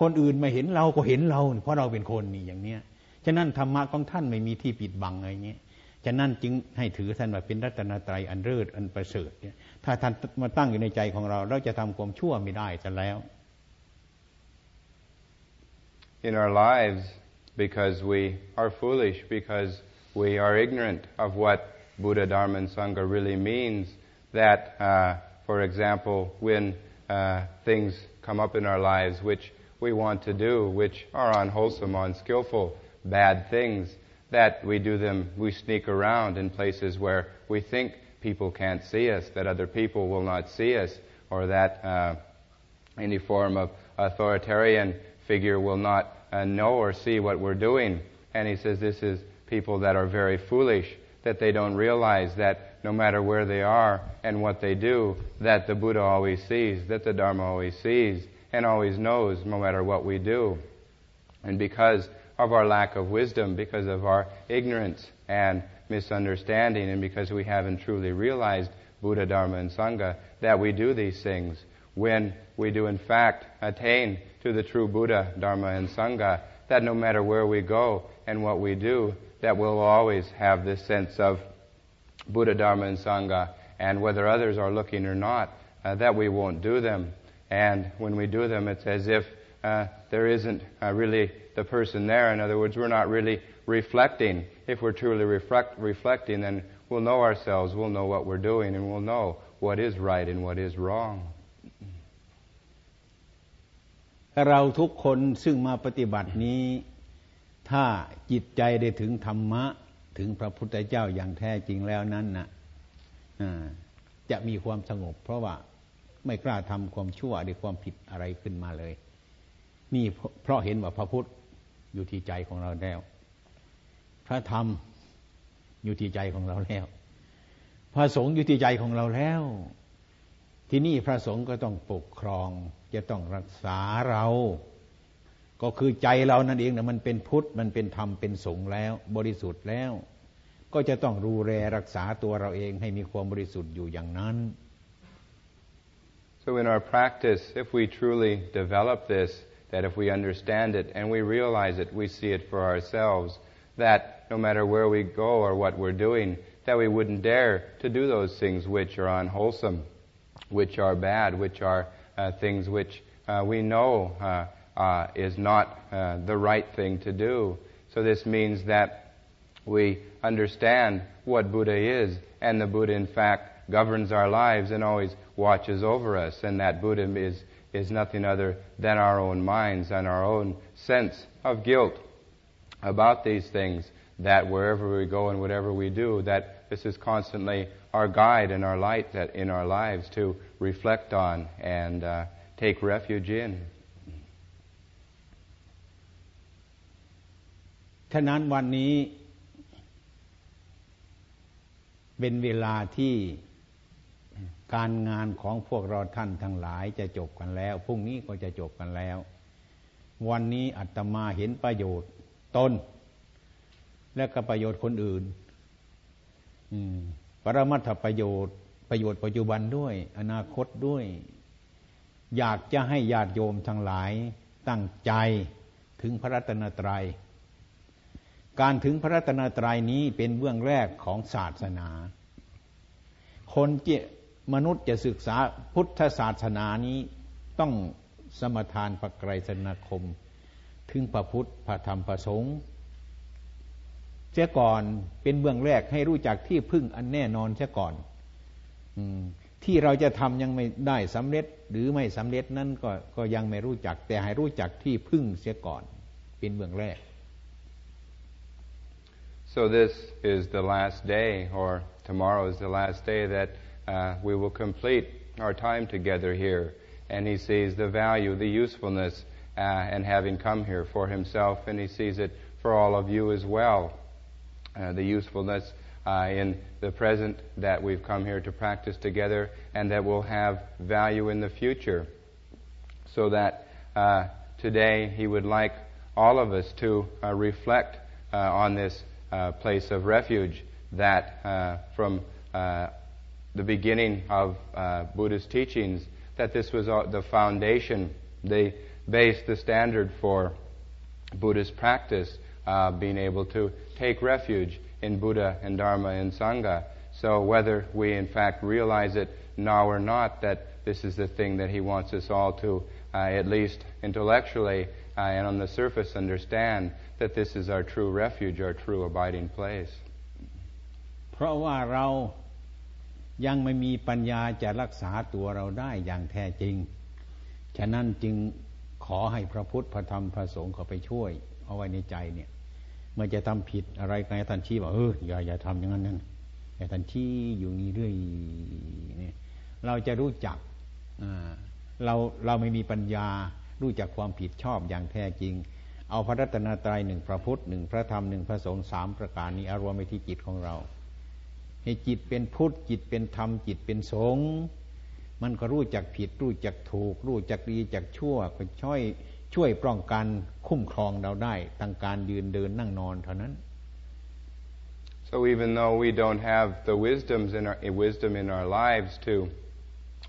คนอื่นไม่เห็นเราก็เห็นเรา เพราะเราเป็นคนนี่อย่างเนี้ยฉะนั้นธรรมะของท่านไม่มีที่ปิดบังอะไรเงี้ย ฉะนั้นจึงให้ถือท่านว่าเป็นรัตนตรัยอันเลิศอันประเสริฐเนี่ยถ้าท่านมาตั้งอยู่ในใจของเรา เราจะทำความชั่วไม่ได้จะแล้ว In our lives, because we are foolish, because we are ignorant of what Buddha, Dharma, and Sangha really means, that, uh, for example, when uh, things come up in our lives which we want to do, which are unwholesome, unskillful, bad things, that we do them, we sneak around in places where we think people can't see us, that other people will not see us, or that uh, any form of authoritarian figure will not uh, know or see what we're doing. And he says this is people that are very foolish, that they don't realize that no matter where they are and what they do, that the Buddha always sees, that the Dharma always sees, and always knows no matter what we do. And because of our lack of wisdom, because of our ignorance and misunderstanding, and because we haven't truly realized Buddha, Dharma, and Sangha, that we do these things. When we do in fact attain to the true Buddha, Dharma, and Sangha, that no matter where we go and what we do, that we'll always have this sense of Buddha, Dharma, and Sangha, and whether others are looking or not, uh, that we won't do them, and when we do them, it's as if uh, there isn't uh, really the person there. In other words, we're not really reflecting. If we're truly reflect, reflecting, then we'll know ourselves, we'll know what we're doing, and we'll know what is right and what is wrong. เราทุกคนซึ่งมาปฏิบัตินี้ ถ้าจิตใจได้ถึงธรรมะ ถึงพระพุทธเจ้าอย่างแท้จริงแล้วนั้นนะจะมีความสงบ เพราะว่าไม่กล้าทำความชั่วหรือความผิดอะไรขึ้นมาเลย นี่เพราะเห็นว่าพระพุทธ อยู่ที่ใจของเราแล้ว พระธรรมอยู่ที่ใจของเราแล้ว พระสงฆ์อยู่ที่ใจของเราแล้ว ที่นี่พระสงฆ์ก็ต้องปกครอง จะต้องรักษาเรา ก็คือใจเรานั่นเองนะมันเป็นพุทธมันเป็นธรรมเป็นสงฆ์แล้ว บริสุทธิ์แล้ว ก็จะต้องดูแลรักษาตัวเราเองให้มีความบริสุทธิ์อยู่อย่างนั้น So in our practice, if we truly develop this, that if we understand it and we realize it, we see it for ourselves, that no matter where we go or what we're doing, that we wouldn't dare to do those things which are unwholesome, which are bad, which are uh, things which uh, we know uh, uh is not uh, the right thing to do. So this means that we understand what Buddha is, and the Buddha in fact governs our lives and always watches over us, and that Buddha is, is nothing other than our own minds and our own sense of guilt about these things, that wherever we go and whatever we do, that this is constantly our guide and our light that in our lives to reflect on and uh, take refuge in. ฉะนั้นวันนี้เป็นเวลาที่ การงานของพวกเราท่านทั้งหลายจะจบกันแล้วพรุ่งนี้ก็จะจบกันแล้ว วันนี้อาตมาเห็นประโยชน์ตนและก็ประโยชน์คนอื่นปรมัตถประโยชน์ ประโยชน์ปัจจุบันด้วย อนาคตด้วย อยากจะให้ญาติโยมทั้งหลายตั้งใจถึงพระรัตนตรยัย การถึงพระรัตนตรัยนี้เป็นเบื้องแรกของศาสนา คนเจ มนุษย์จะศึกษาพุทธศาสนานี้ต้องสมทานประไกรสนาคม ถึงพระพุทธพระธรรมพระสงฆ์เสียก่อนเป็นเบื้องแรกให้รู้จักที่พึ่งอันแน่นอนเสียก่อนที่เราจะทำยังไม่ได้สำเร็จหรือไม่สำเร็จนั้นก็ก็ยังไม่รู้จัก แต่ให้รู้จักที่พึ่งเสียก่อน เป็นเบื้องแรก So this is the last day, or tomorrow is the last day that uh, we will complete our time together here. And he sees the value, the usefulness, uh, and having come here for himself, and he sees it for all of you as well. Uh, the usefulness uh, in the present that we've come here to practice together, and that will have value in the future. So that uh, today he would like all of us to uh, reflect on this place of refuge that from the beginning of Buddha's teachings, that this was the foundation, the base, the standard for Buddhist practice, being able to take refuge in Buddha and Dharma and Sangha. So whether we in fact realize it now or not, that this is the thing that he wants us all to, uh, at least intellectually uh, and on the surface, understand that this is our true refuge, our true abiding place. เพราะว่าเรา ยังไม่มีปัญญาจะรักษาตัวเราได้อย่างแท้จริง ฉะนั้นจึงขอให้พระพุทธพระธรรมพระสงฆ์เขาไปช่วย เอาไว้ในใจเนี่ยเมื่อจะทำผิดอะไรกันท่านชี้บอกเอออย่าอย่าทำอย่างนั้นนั่นแต่ท่านชี้อยู่นี่เรื่อยเนี่ยเราจะรู้จักเราเราไม่มีปัญญารู้จักความผิดชอบอย่างแท้จริง เอาพระรัตนตรัยหนึ่งพระพุทธหนึ่งพระธรรมหนึ่งพระสงฆ์สามประการนี้อารวมไปที่จิตของเรา ให้จิตเป็นพุทธจิตเป็นธรรมจิตเป็นสงฆ์มันก็รู้จักผิดรู้จักถูก รู้จักดีจักชั่วก็ช่วยช่วยป้องกันคุ้มครองเราได้ทางการยืนเดินนั่งนอนเท่านั้น So even though we don't have the wisdoms in our wisdom in our lives to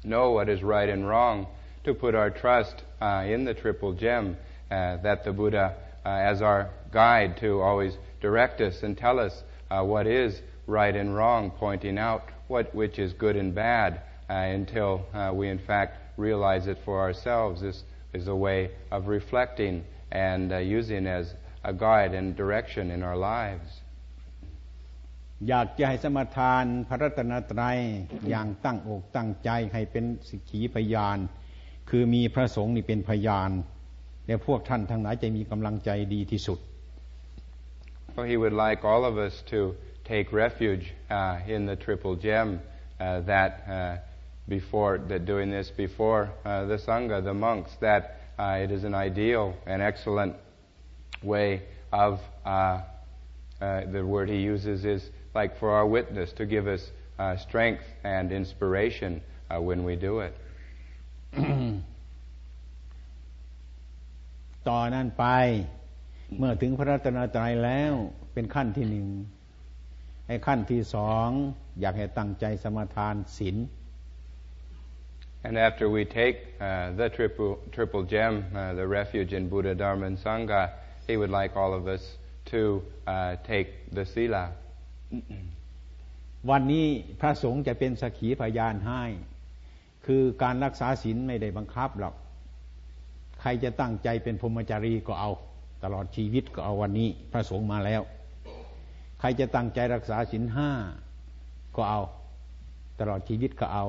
know what is right and wrong, to put our trust uh, in the triple gem uh, that the Buddha uh, as our guide to always direct us and tell us uh, what is right and wrong, pointing out what which is good and bad uh, until uh, we in fact realize it for ourselves. This is a way of reflecting and uh, using as a guide and direction in our lives. อยากจะให้สมทานพระรัตนตรัยอย่างตั้งอกตั้งใจให้เป็นสิกขีพยาน คือมีพระสงฆ์นี่เป็นพยานและพวกท่านทั้งหลายจะมีกำลังใจดีที่สุด For he would like all of us to take refuge uh, in the triple gem uh, that uh, before that doing this before uh, the sangha, the monks, that uh, it is an ideal and excellent way of uh, uh the word he uses is like for our witness to give us uh, strength and inspiration uh, when we do it. ต่อนนั้นไปเมื่อถึงพระรัตนตรัยแล้วเป็นขั้นที่หนึ่ง ไอ้ขั้นที่สองอยากให้ตั้งใจสมาทานศีล And after we take uh, the triple, triple gem, uh, the refuge in Buddha, Dharma, and Sangha, he would like all of us to uh, take the sila. วันนี้พระสงฆ์จะเป็นสักขีพยานให้ คือการรักษาศีลไม่ได้บังคับหรอก ใครจะตั้งใจเป็นพรหมจารีก็เอา ตลอดชีวิตก็เอาวันนี้ พระสงฆ์มาแล้ว ใครจะตั้งใจรักษาศีลห้าก็เอา ตลอดชีวิตก็เอา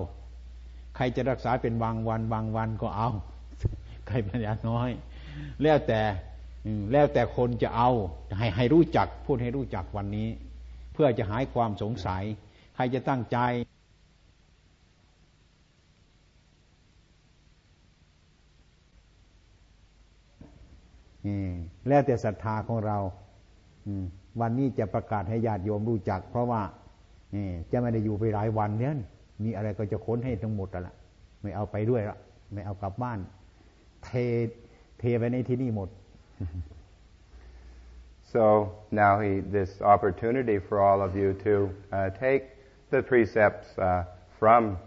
ใครจะรักษาเป็นบางวัน บางวันก็เอา ใครปัญญาน้อย แล้วแต่แล้วแต่คนจะเอาให้ให้รู้จักพูดให้รู้จักวันนี้ เพื่อจะหายความสงสัย ใครจะตั้งใจแล้วแต่ศรัทธาของเรา วันนี้จะประกาศให้ญาติโยมรู้จัก เพราะว่าจะไม่ได้อยู่ไปหลายวันเนี้ยมีอะไรก็จะค้นให้ทั้งหมดละไม่เอาไปด้วยละไม่เอากลับบ้าน เทเทไปในที่นี่หมด So now he, this opportunity for all of you to uh, take the precepts uh, from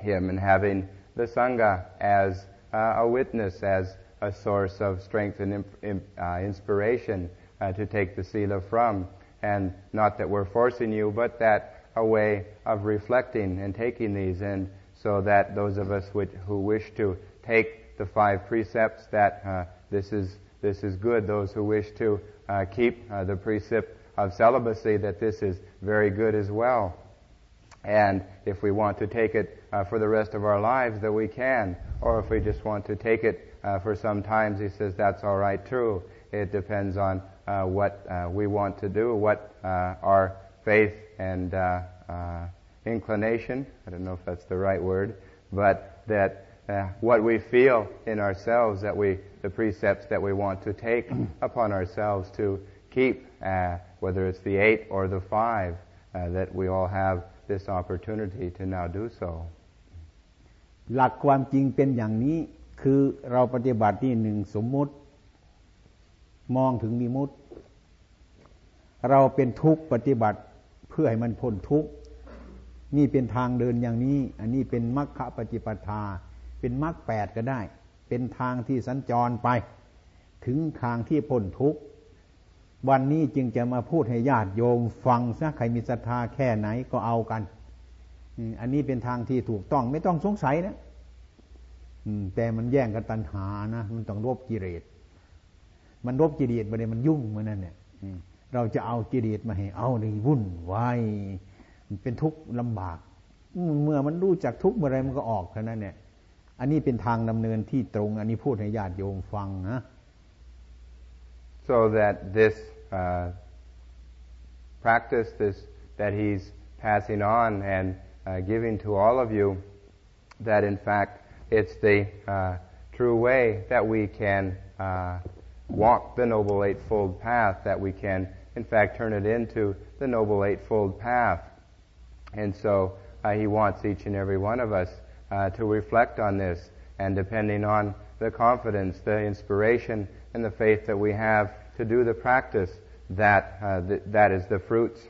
him and having the Sangha as uh, a witness, as a source of strength and imp- uh, inspiration uh, to take the Sila from. And not that we're forcing you, but that a way of reflecting and taking these in so that those of us which, who wish to take the five precepts that uh, this is this is good. Those who wish to uh, keep uh, the precept of celibacy, that this is very good as well. And if we want to take it uh, for the rest of our lives, that we can. Or if we just want to take it uh, for some times, he says that's all right too. It depends on uh, what uh, we want to do, what uh, our faith and uh, uh, inclination, I don't know if that's the right word, but that uh, what we feel in ourselves, that we, the precepts that we want to take upon ourselves to keep, uh, whether it's the eight or the five, uh, that we all have this opportunity to now do so. หลักความจริงเป็นอย่างนี้ คือเราปฏิบัตินี่หนึ่งสมมุติ มองถึงนิมุติ เราเป็นทุกข์ปฏิบัติเพื่อให้มันพ้นทุกข์นี่เป็นทางเดินอย่างนี้ อันนี้เป็นมรรคปฏิปทา เป็นมรรคแปดก็ได้ เป็นทางที่สัญจรไป ถึงทางที่พ้นทุกข์วันนี้จึงจะมาพูดให้ญาติโยมฟังซะใครมีศรัทธาแค่ไหนก็เอากันอันนี้เป็นทางที่ถูกต้องไม่ต้องสงสัยนะแต่มันแย่งกันตัณหานะ มันต้องรบกิเลส มันรบกิเลสไปเลยมันยุ่งเหมือนนั่นเนี่ยเราจะเอากิเลสมาให้เอาในวุ่นวายมันเป็นทุกข์ลำบาก เมื่อมันรู้จักทุกข์เมื่อไรมันก็ออกเท่านั้นเนี่ย อันนี้เป็นทางดำเนินที่ตรง อันนี้พูดให้ญาติโยมฟังนะ so that this uh, practice, this that he's passing on and uh, giving to all of you, that in fact it's the uh, true way that we can uh, walk the Noble Eightfold Path, that we can in fact turn it into the Noble Eightfold Path. And so uh, he wants each and every one of us uh, to reflect on this, and depending on the confidence, the inspiration, and the faith that we have to do the practice, that uh, th- that is the fruits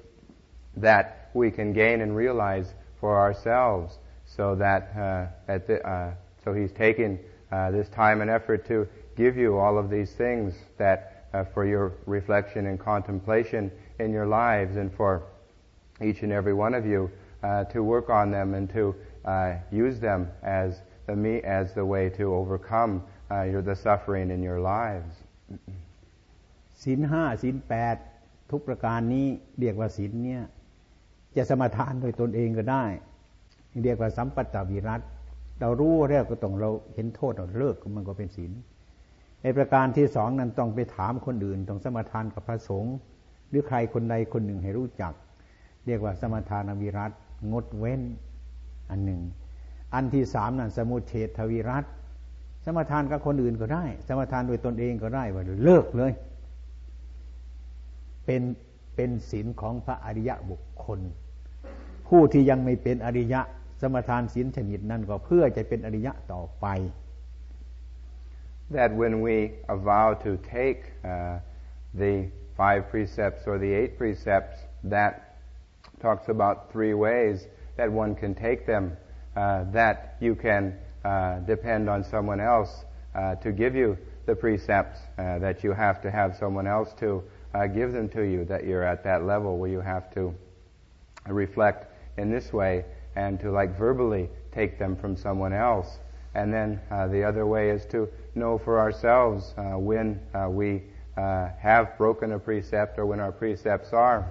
that we can gain and realize for ourselves. So that uh, the, uh, so he's taking uh, this time and effort to give you all of these things that uh, for your reflection and contemplation in your lives, and for each and every one of you uh, to work on them and to uh, use them as the me as the way to overcome uh, your, the suffering in your lives. ศีลห้าศีลแปดทุกประการนี้เรียกว่าศีลเนี่ย จะสมาทานโดยตนเองก็ได้ เรียกว่าสัมปัตตวิรัตเรารู้แล้วก็ต้องเราเห็นโทษเราเลิกมันก็เป็นศีล ในประการที่สองนั้นต้องไปถามคนอื่น ต้องสมาทานกับพระสงฆ์หรือใครคนใดคนหนึ่งให้รู้จัก เรียกว่าสมาทานวิรัตงดเว้น อันหนึ่ง อันที่สามนั้นสมุเฉทวิรัตสมาทานกับคนอื่นก็ได้ สมาทานโดยตนเองก็ได้ว่าเลิกเลย เป็นเป็นศีลของพระอริยะบุคคล ผู้ที่ยังไม่เป็นอริยะ สมทานศีลชนิดนั้นก็เพื่อจะเป็นอริยะต่อไป that when we avow to take uh, the five precepts or the eight precepts, that talks about three ways that one can take them, uh, that you can uh, depend on someone else uh, to give you the precepts, uh, that you have to have someone else to uh, give them to you, that you're at that level where you have to reflect in this way and to like verbally take them from someone else. And then uh, the other way is to know for ourselves uh, when uh, we uh, have broken a precept or when our precepts are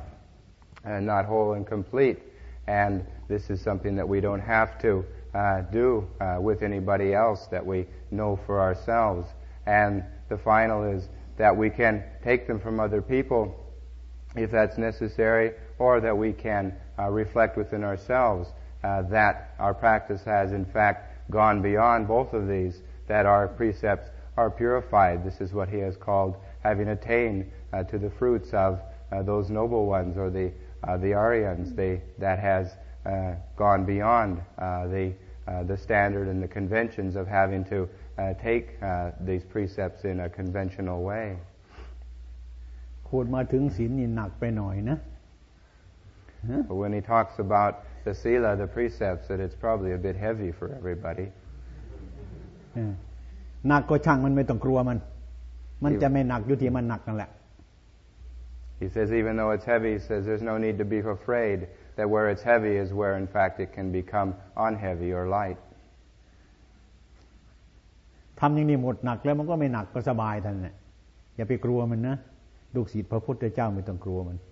uh, not whole and complete. And this is something that we don't have to uh, do with anybody else, that we know for ourselves. And the final is that we can take them from other people if that's necessary, or that we can reflect within ourselves that our practice has in fact gone beyond both of these, that our precepts are purified. This is what he has called having attained uh, to the fruits of uh, those noble ones or the, uh, the Aryans. They, that has uh, gone beyond uh, the, uh, the standard and the conventions of having to uh, take uh, these precepts in a conventional way. ขูดมาถึงศีลนี่หนักไปหน่อยนะ But when he talks about the sila, the precepts, that it's probably a bit heavy for everybody. เออหนักก็ช่างมันไม่ต้องกลัวมัน มันจะไม่หนักอยู่ที่มันหนักนั่นแหละ He says even though it's heavy, he says there's no need to be afraid that where it's heavy is where in fact it can become unheavy or light. ทำอย่างนี้หมดหนักแล้วมันก็ไม่หนักก็สบายท่านแหละอย่าไปกลัวมันนะลูกศิษย์พระพุทธเจ้าไม่ต้องกลัวมัน He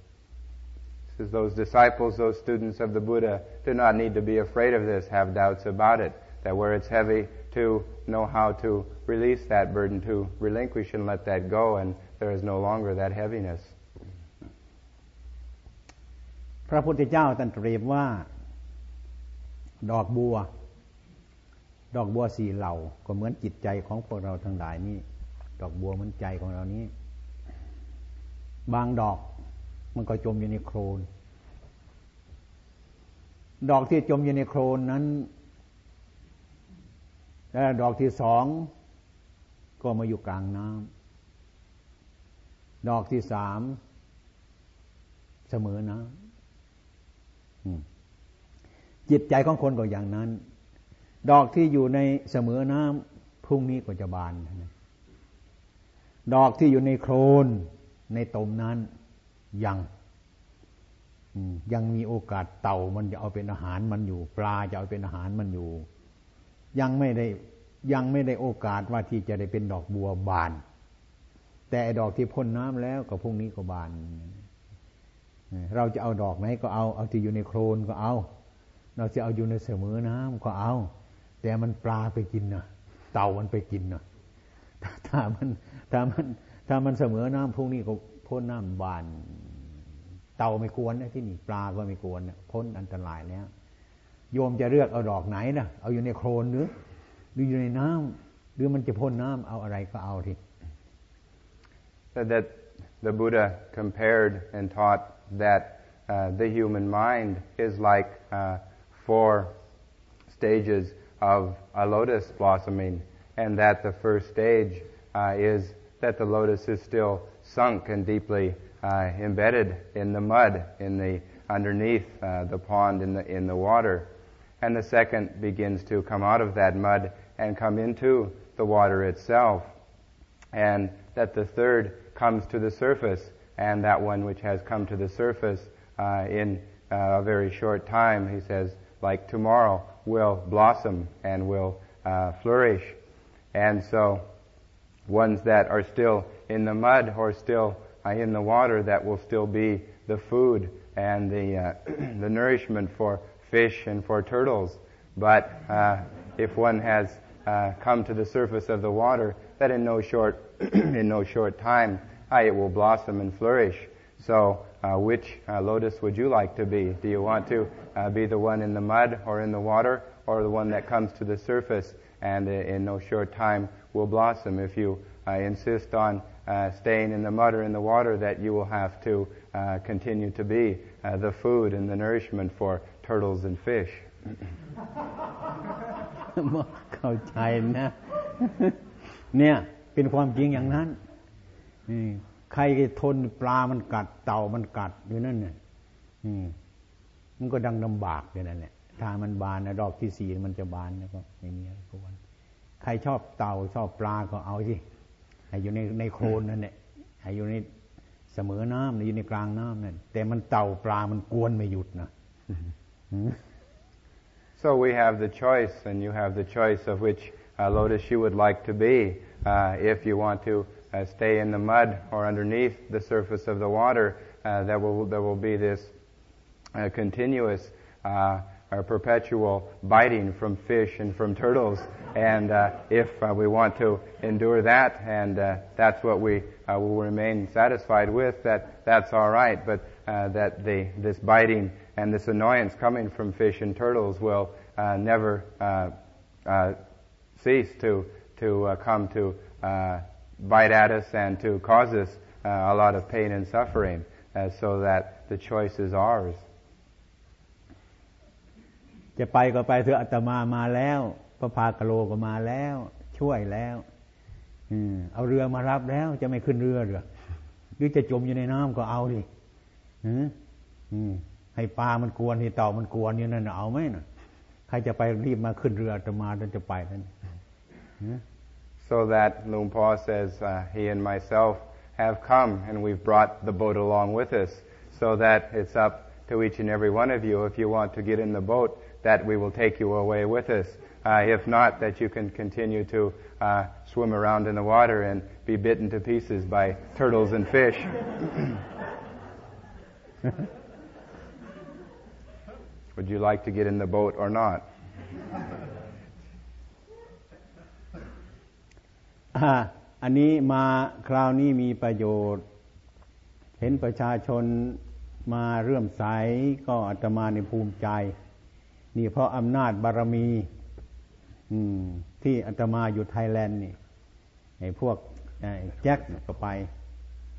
says those disciples, those students of the Buddha, do not need to be afraid of this, have doubts about it. That where it's heavy, to know how to release that burden, to relinquish and let that go, and there is no longer that heaviness. พระพุทธเจ้าตรัสเปรียบว่า ดอกบัว ดอกบัวสี่เหล่า ก็เหมือนจิตใจของพวกเราทั้งหลายนี่ดอกบัวเหมือนใจของเรานี้ บางดอก มันก็จมอยู่ในโคลนดอกที่จมอยู่ในโคลนนั้น และดอกที่สองก็มาอยู่กลางน้ำดอกที่สามเสมอน้ำจิตใจของคนก็อย่างนั้น ดอกที่อยู่ในเสมอน้ำพรุ่งนี้ก็จะบาน ดอกที่อยู่ในโคลนในตมนั้น ยังยังมีโอกาสเต่ามันจะเอาเป็นอาหารมันอยู่ ปลาจะเอาเป็นอาหารมันอยู่ ยังไม่ได้ยังไม่ได้โอกาสว่าที่จะได้เป็นดอกบัวบาน แต่ดอกที่พ่นน้ำแล้วก็พรุ่งนี้ก็บาน เราจะเอาดอกไหนก็เอาเอาที่อยู่ในโคลนก็เอา เราจะเอาอยู่ในเสมอน้ำก็เอา แต่มันปลาไปกินนะเต่ามันไปกินนะถ้ามันถ้ามันถ้ามันเสมอน้ำพรุ่งนี้ก็พ้นน้ำบาน เต่าไม่กวนนะที่นี่ปลาก็ไม่กวนนะพ้นอันตรายแล้วโยมจะเลือกเอาดอกไหนนะเอาอยู่ในโคลนหรือหรืออยู่ในน้ำหรือมันจะพ้นน้ำเอาอะไรก็เอาที that the Buddha compared and taught that uh, the human mind is like uh, four stages of a lotus blossoming, and that the first stage uh, is that the lotus is still sunk and deeply uh, embedded in the mud, in the underneath uh, the pond in the in the water, and the second begins to come out of that mud and come into the water itself, and that the third comes to the surface, and that one which has come to the surface uh, in uh, a very short time, he says, like tomorrow, will blossom and will uh, flourish, and so ones that are still in the mud or still in the water that will still be the food and the, uh, the nourishment for fish and for turtles. But uh, if one has uh, come to the surface of the water, that in no short, in no short time, uh, it will blossom and flourish. So, uh, which lotus would you like to be? Do you want to be the one in the mud or in the water, or the one that comes to the surface and in no short time will blossom? If you insist on uh, staying in the mud or in the water that you will have to uh, continue to be uh, the food and the nourishment for turtles and fish. เข้าใจนะเนี่ยเป็นความจริงอย่างนั้นใครทนปลามันกัดเต่ามันกัดอยู่นั่นเนี่ยมันก็ดังลำบากอยู่นั่นแหละถ้ามันบานนะดอกที่สี่มันจะบานแล้วก็ไม่มีอะไรกวนใครชอบเต่าชอบปลาก็เอาสิ อยู่ในในโคลนนั่นแหละให้อยู่ในเสมอน้ำอยู่ในกลางน้ำนั่นแต่มันเต่าปลามันกวนไม่หยุดนะ So we have the choice, and you have the choice of which uh, lotus you would like to be. Uh, if you want to uh, stay in the mud or underneath the surface of the water, uh, there will there will be this uh, continuous uh, or perpetual biting from fish and from turtles. And uh, if uh, we want to endure that, and uh, that's what we uh, will remain satisfied with, that that's all right. But uh, that the this biting and this annoyance coming from fish and turtles will uh, never cease to to come to bite at us and to cause us a lot of pain and suffering, so that the choice is ours. จะไปก็ไปเถอะอาตมามาแล้ว พระพากโลก็มาแล้ว ช่วยแล้วอืมเอาเรือมารับแล้ว จะไม่ขึ้นเรือหรือหรือจะจมอยู่ในน้ำก็เอาดิให้ปลามันกวนให้เต่ามันกวนอยู่นั่นเอาไหมน่ะใครจะไปรีบมาขึ้นเรืออาตมาจะไปนั่น So that Luang Por says uh, he and myself have come and we've brought the boat along with us so that it's up to each and every one of you if you want to get in the boat that we will take you away with us. Uh, if not, that you can continue to uh, swim around in the water and be bitten to pieces by turtles and fish. Would you like to get in the boat or not? อันนี้มาคราวนี้มีประโยชน์ เห็นประชาชนมาเรื่มใสก็อาตมาในภูมิใจ นี่เพราะอำนาจบารมี ที่อาตมาอยู่ไทยแลนด์นี่ไอ้พวกแจ็คก็ไป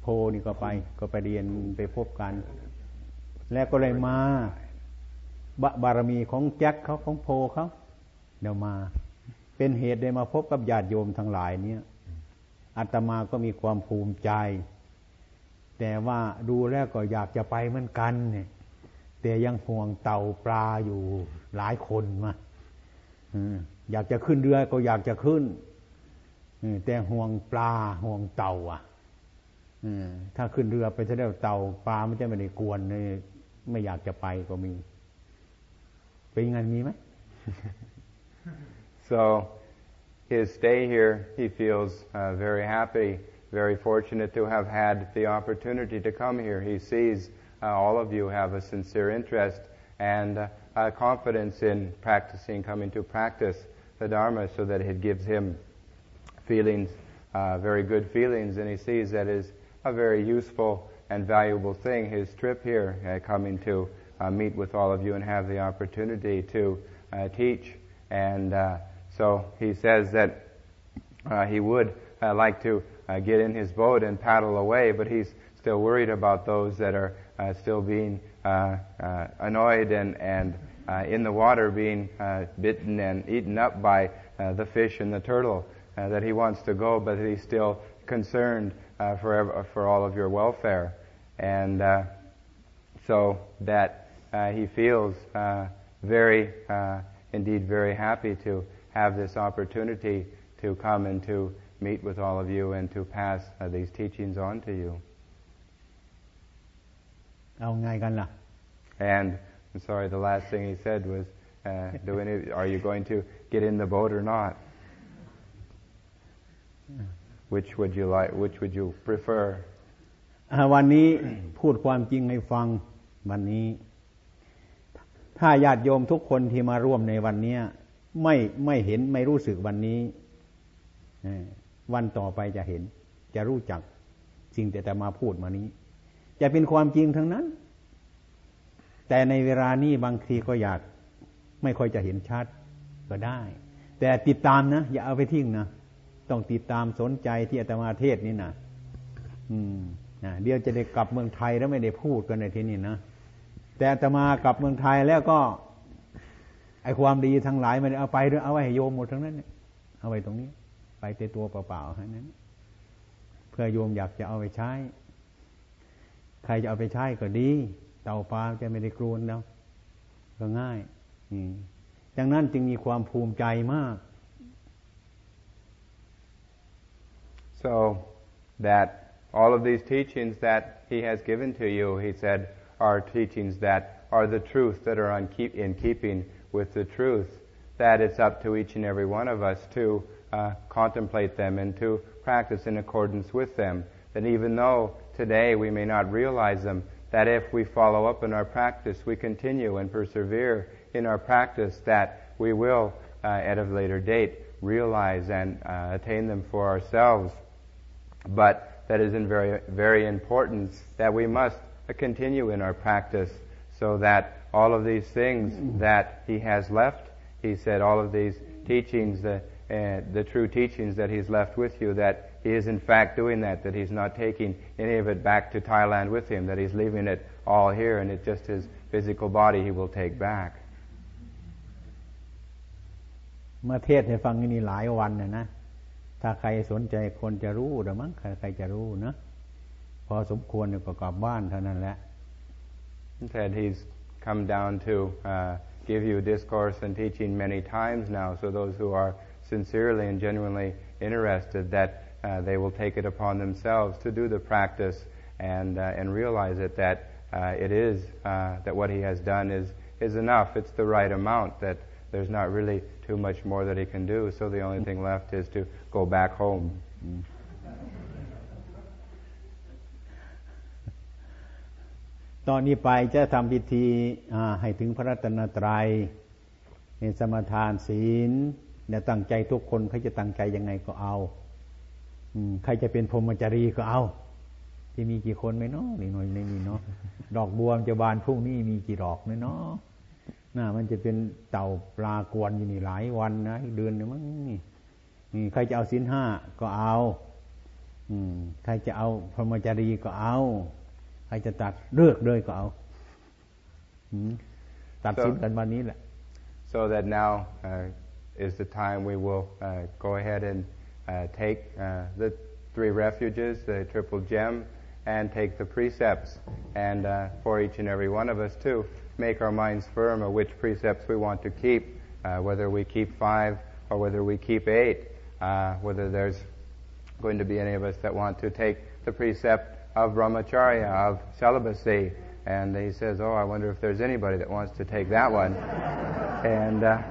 โพนี่ก็ไป ก็ไปเรียนไปพบกัน แล้วก็เลยมาบารมีของแจ็คเขาของโพเขาเดี๋ยวมา เป็นเหตุได้มาพบกับญาติโยมทั้งหลายเนี่ยอาตมาก็มีความภูมิใจ แต่ว่าดูแล้วก็อยากจะไปเหมือนกันเนี่ยแต่ยังห่วงเต่าปลาอยู่หลายคนมา อ อยากจะขึ้นเรือก็อยากจะขึ้นแต่ห่วงปลาห่วงเต่า อะถ้าขึ้นเรือไปจะได้เต่าปลาไม่ใช่ไม่ได้กวนเลยไม่อยากจะไปก็มี เป็นยังไงมีไหม So his stay here, he feels uh, very happy, very fortunate to have had the opportunity to come here. He sees uh, all of you have a sincere interest and uh, confidence in practicing, coming to practice the Dharma so that it gives him feelings, uh, very good feelings, and he sees that is a very useful and valuable thing, his trip here, uh, coming to uh, meet with all of you and have the opportunity to teach. And so he says that uh, he would uh, like to uh, get in his boat and paddle away, but he's still worried about those that are uh, still being uh, uh, annoyed and, and Uh, in the water being uh, bitten and eaten up by uh, the fish and the turtle. that he wants to go, but he's still concerned for, for all of your welfare. And so that he feels very, indeed, very happy to have this opportunity to come and to meet with all of you and to pass uh, these teachings on to you. And I'm sorry, the last thing he said was, uh, do any, are you going to get in the boat or not? Which would you like? Which would you prefer? วันนี้พูดความจริงให้ฟังวันนี้ ถ้าญาติโยมทุกคนที่มาร่วมในวันนี้ไม่ไม่เห็นไม่รู้สึกวันนี้วันต่อไปจะเห็น จะรู้จักสิ่งแต่แต่มาพูดมานี้ จะเป็นความจริงทั้งนั้น แต่ในเวลานี้บางทีก็อยากไม่ค่อยจะเห็นชัดก็ได้ แต่ติดตามนะ อย่าเอาไปทิ้งนะ ต้องติดตามสนใจที่อาตมาเทศนี่นะอืมนะเดี๋ยวจะได้กลับเมืองไทยแล้วไม่ได้พูดกันในที่นี้นะแต่อาตมากลับเมืองไทยแล้วก็ ไอความดีทั้งหลายมันเอาไปหรือเอาไว้ให้โยมหมดทั้งนั้นเนี่ยเอาไว้ตรงนี้ ไปเตตัวเปล่าๆแค่นั้น เพื่อโยมอยากจะเอาไปใช้ ใครจะเอาไปใช้ก็ดี เต่าปลาจะไม่ได้กลัวแล้วก็ง่ายดังนั้นจึงมีความภูมิใจมาก so that all of these teachings that he has given to you he said are teachings that are the truth that are keep, in keeping with the truth, that it's up to each and every one of us to uh, contemplate them and to practice in accordance with them. That even though today we may not realize them, that if we follow up in our practice, we continue and persevere in our practice, that we will, uh, at a later date, realize and uh, attain them for ourselves. But that is in very, very important that we must continue in our practice so that all of these things that he has left. He said all of these teachings, the, uh, the true teachings that he's left with you, that he is in fact doing that, that he's not taking any of it back to Thailand with him, that he's leaving it all here and it's just his physical body he will take back. มาเทศให้ฟังนี่หลายวันนะนะถ้าใครสนใจคนจะรู้หรือมั้งใครใครจะรู้นะพอสมควรก็กลับบ้านเท่านั้นแหละ Said he's come down to uh, give you discourse and teaching many times now, so those who are sincerely and genuinely interested, that uh, they will take it upon themselves to do the practice and uh, and realize it that uh, it is uh, that what he has done is is enough. It's the right amount. That there's not really too much more that he can do. So the only thing left is to go back home. ตอนนี้ไปจะทำพิธีให้ถึงพระรัตนตรยัยในสมทานศีลเนี่ยตั้งใจทุกคนใครจะตั้งใจยังไงก็เอา ใครจะเป็นพรหมจรีก็เอาที่มีกี่คนไหมเนาะนี่หน่อยไม่มีเนาะดอกบัวจะบานพรุ่งนี้มีกี่ดอกไหมเนาะน่ามันจะเป็นเต่าปลากวนอยู่นี่หลายวันนะเดือนนึงมั้งนี่นี่ใครจะเอาสินห้าก็เอา อืม ใครจะเอาพรหมจรีก็เอา ใครจะตัดเลือกเลยก็เอาตัดสินกันวันนี้แหละ so that now uh, is the time we will uh, go ahead and take uh, the three refuges, the triple gem, and take the precepts. And uh, for each and every one of us, too, make our minds firm of which precepts we want to keep, uh, whether we keep five or whether we keep eight, uh, whether there's going to be any of us that want to take the precept of brahmacharya, of celibacy. And he says, Oh, I wonder if there's anybody that wants to take that one. and uh,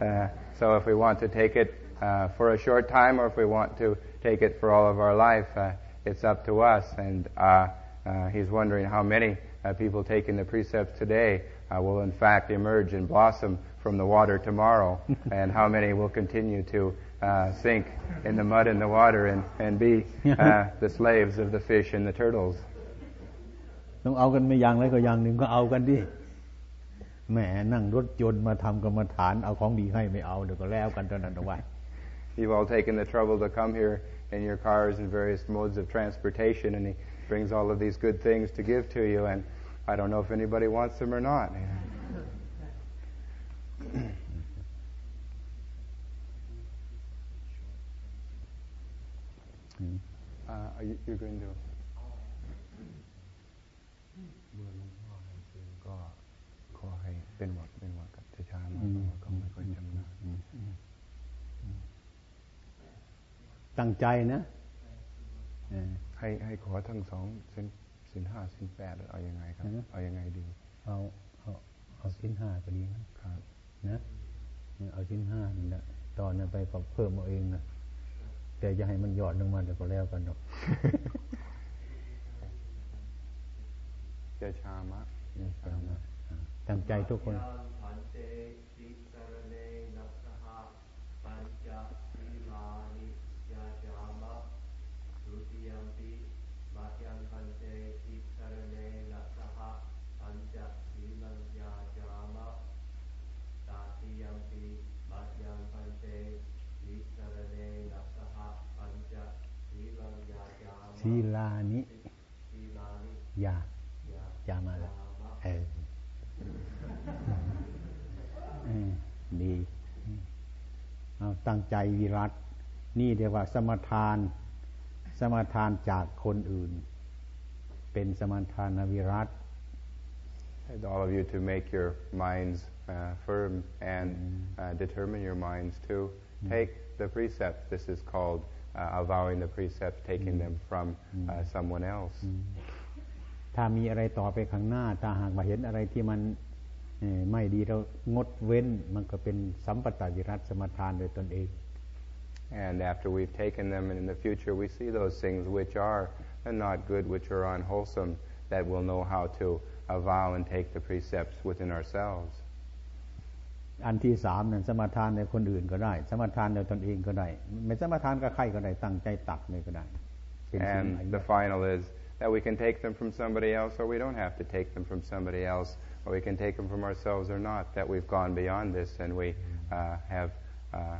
uh, so if we want to take it uh, for a short time or if we want to take it for all of our life, uh, it's up to us. And uh, uh, he's wondering how many uh, people taking the precepts today uh, will in fact emerge and blossom from the water tomorrow, and how many will continue to uh, sink in the mud and the water and, and be uh, the slaves of the fish and the turtles. ต้องเอากันไม่อย่างไรก็อย่างหนึ่งก็เอากันดิแหมนั่งรถยนต์มาทำกรรมฐานเอาของดีให้ไม่เอาเดี๋ยวก็แล้วกันเท่านั้นเอาไว้ You've all taken the trouble to come here in your cars and various modes of transportation, and he brings all of these good things to give to you, and I don't know if anybody wants them or not. uh, are you, you're going to. ก็ขอให้เป็นหวัด ตั้งใจนะให้ให้ขอทั้งสองเส้นสินห้าสินแปดเอายังไงครับ เอายังไงดี เอาเอาเอาสินห้าก็ดีนะครับนะเอาสินห้านี่แหละตอนนั้นไปก็เพิ่มเอาเองนะแต่จะให้มันหยอดลงมาเดี๋ยวก็แล้วกันหรอกเจชามะตั้งใจทุกคน ศีลานิยายามาแล้วเออดีเอาตั้งใจวิรัตนี่เรียกว่า สมทาน สมทานจากคนอื่น เป็นสมทานวิรัต And all of you to make your minds uh, firm and uh, determine your minds to take the precepts. This is called uh, avowing the precepts, taking them from uh, someone else. ถ้ามีอะไรต่อไปข้างหน้า ถ้าหากมาเห็นอะไรที่มันไม่ดีเรางดเว้น มันก็เป็นสัมปตาวิรัตสมทานโดยตนเอง And after we've taken them, and in the future we see those things which are not good, which are unwholesome, that we'll know how to avow and take the precepts within ourselves. อันที่สามนั่นสมทานในคนอื่นก็ได้ สมทานในตนเองก็ได้ ไม่สมทานกับใครก็ได้ตั้งใจตักเลยก็ได้ And the final is that we can take them from somebody else or we don't have to take them from somebody else or we can take them from ourselves or not, that we've gone beyond this and we uh, have uh,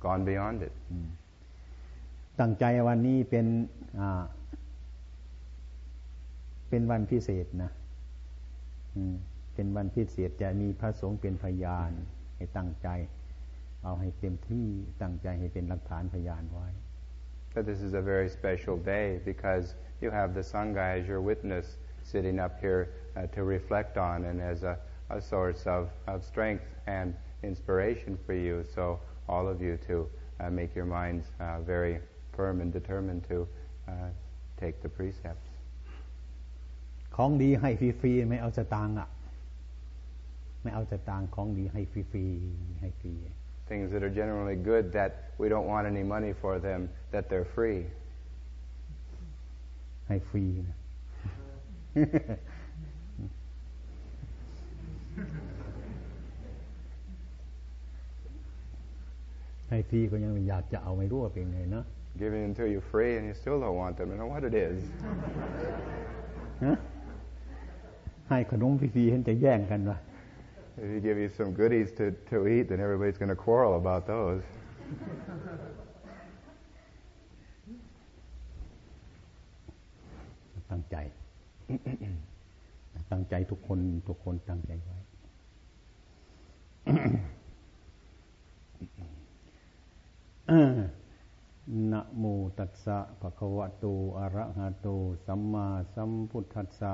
gone beyond it. ตั้งใจวันนี้เป็นเป็นวันพิเศษนะเป็นวันพิเศษจะมีพระสงฆ์เป็นพยาน ให้ตั้งใจ เอาให้เต็มที่ตั้งใจให้เป็นหลักฐานพยานไว้ That this is a very special day because you have the Sangha as your witness sitting up here uh, to reflect on and as a, a source of, of strength and inspiration for you. So all of you to uh, make your minds uh, very firm and determined to uh, take the precepts. ของดีให้ฟรีๆไม่เอาสตางค์อ่ะ ไม่เอาสตางค์ของดีให้ฟรีๆให้ฟรี Things that are generally good that we don't want any money for them, that they're free. ให้ฟรีนะ ให้ฟรีก็ยังอยากจะเอาไม่รู้ว่าเป็นไงเนาะ Giving them to you free and you still don't want them. I know what it is. ฮะให้ขนมฟรีๆเห็นจะแย่งกันวะ If you give you some goodies to, to eat, then everybody's going to quarrel about those. ตั้งใจ ตั้งใจทุกคนทุกคนตั้งใจไว้ นะโมตัสสะภะคะวะโตอะระหะโต สัมมาสัมพุทธัสสะ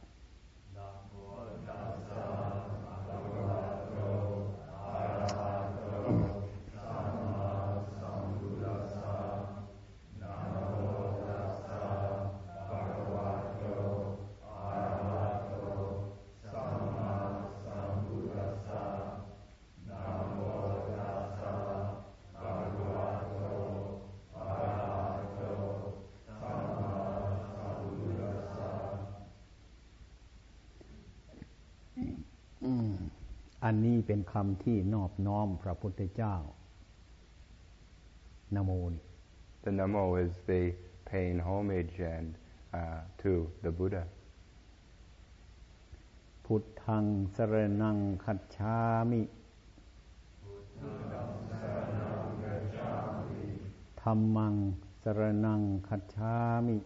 อันนี้เป็นคำที่นอบน้อมพระพุทธเจ้านะโมนี่ The Namo is the paying homage and uh, to the Buddha. พุทธังสรนังคัจฉามิธรรมังสรนังคัจฉามิ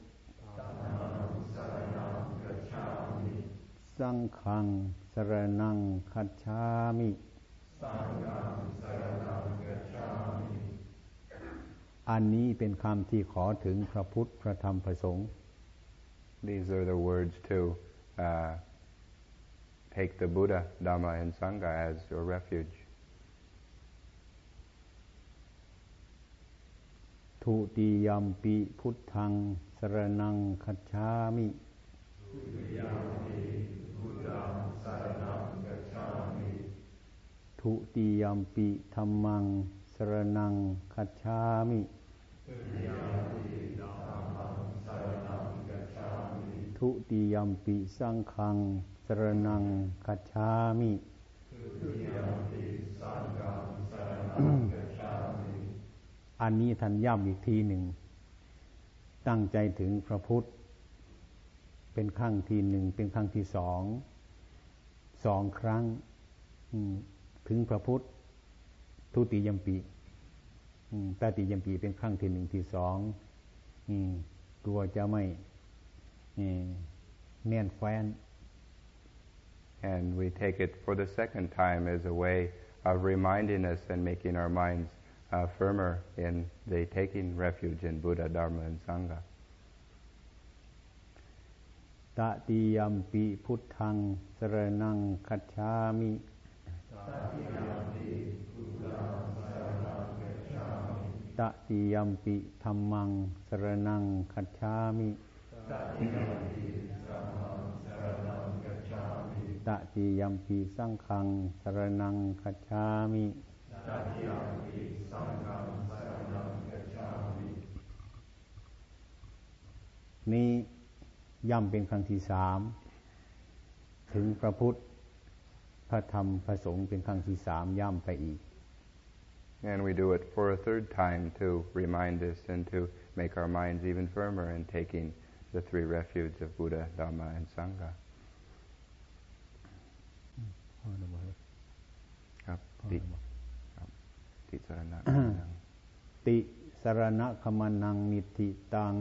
สังฆัง สรนังคัจฉามิอันนี้เป็นคำที่ขอถึงพระพุทธพระธรรมพระสงฆ์ These are the words to uh, take the Buddha, Dhamma, and Sangha as your refuge. ทุติยัมปิพุทธังสรนังคัจฉามิทุติยัมปิุติยมปิธรรมัง สรนังคัจฉามิทุติยมปิสังฆัง สรนังคัจฉามิอันนี้ท่านย้ำอีกทีหนึ่ง ตั้งใจถึงพระพุทธ เป็นครั้งที่หนึ่งเป็นครั้งที่สอง สองครั้งอืม ถึงพระพุทธทุติยมปีอืมตติยมปีเป็นครั้งที่หนึ่งที่สองอืมกลัวจะไม่อืมแน่นแฟน And we take it for the second time as a way of reminding us and making our minds uh, firmer in the taking refuge in Buddha, Dharma, and Sangha. ตติยัมปีพุทธังสรนังคัจฉามิ ตติยัมปิธรรมังสรนังคัจฉามิตติยัมปิสังฆังสรนังคัจฉามินี้ย่ำเป็นครั้งที่สามถึงพระพุทธ พระธรรมพระสงฆ์เป็นครั้งที่สามย่ำไปอีก And we do it for a third time to remind us and to make our minds even firmer in taking the three refuges of Buddha, Dharma, and Sangha. Ah, ครับติครับติสรณะติสรณะคมานังนิติตัง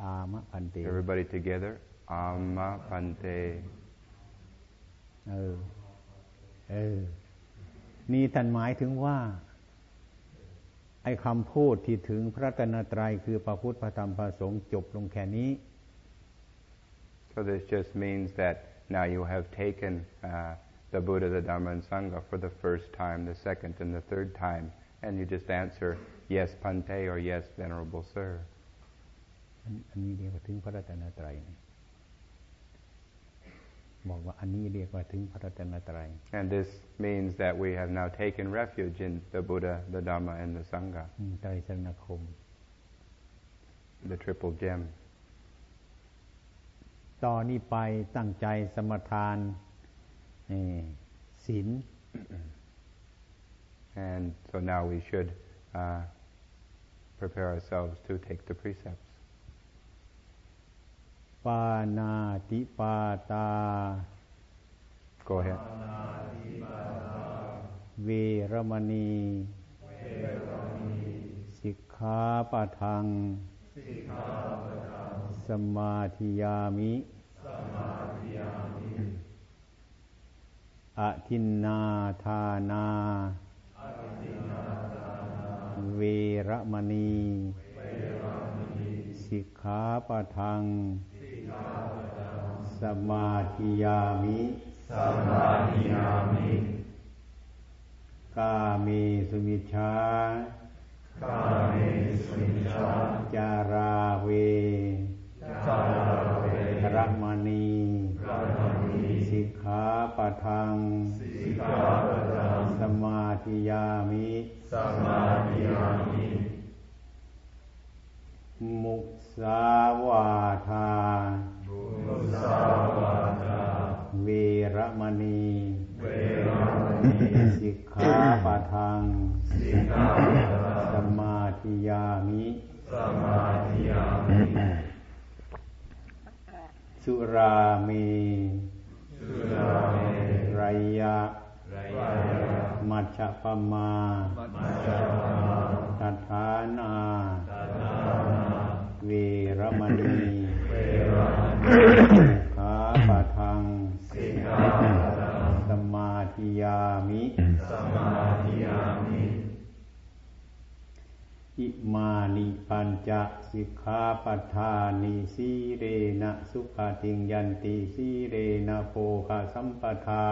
อามะพันเต ah, Everybody together. Amma Bhante. เออ เออ นี่ท่านหมายถึงว่า ไอ้คำพูดที่ถึงพระตนตรัยคือพระพุทธพระธรรมพระสงฆ์จบลงแค่นี้ So this just means that now you have taken uh, the Buddha, the Dharma, and Sangha for the first time, the second, and the third time, and you just answer yes, Pante, or yes, Venerable Sir. อันอันนี้เรียกว่าถึงพระรัตนตรัยนะ บอกว่าอันนี้เรียกว่าถึงพระรัตนตรัย And this means that we have now taken refuge in the Buddha, the Dharma, and the Sangha, อืมไตรสรณคม the triple gem. ต่อนนี้ไปตั้งใจสมทานเอ่อศีล And so now we should uh, prepare ourselves to take the precepts. ปานาติปาตา Go ahead. เวรมณีสิกขาปะทัง สมาธิยามิอทินนาทานา เวรมณี สิกขาปะทัง ส สมาธิยามิสมาธิยามิกาเมสุมิชากาเมสุมิชาจาราเวจาราเวรัมณีรัมณีสิกขาปัทังสิกขาปะทังสมาธิยามิสมาธิยามิมุ สาวาทา มุสาวาทา เวรมณี เวรมณีสิกขาปะทัง สิกขาปะทัง สมาธิยามิ สมาธิยามิ สุรามีสุรามีไรยะไรยะมัจฉปมา มัจฉปมาตถานาตถานา เวรมณีขาปะทังสมาธิยามิอิมานิปัญจสิกขาปัฏฐานิสีเรนะสุขติงยันติสีเรนะโภคสัมปทา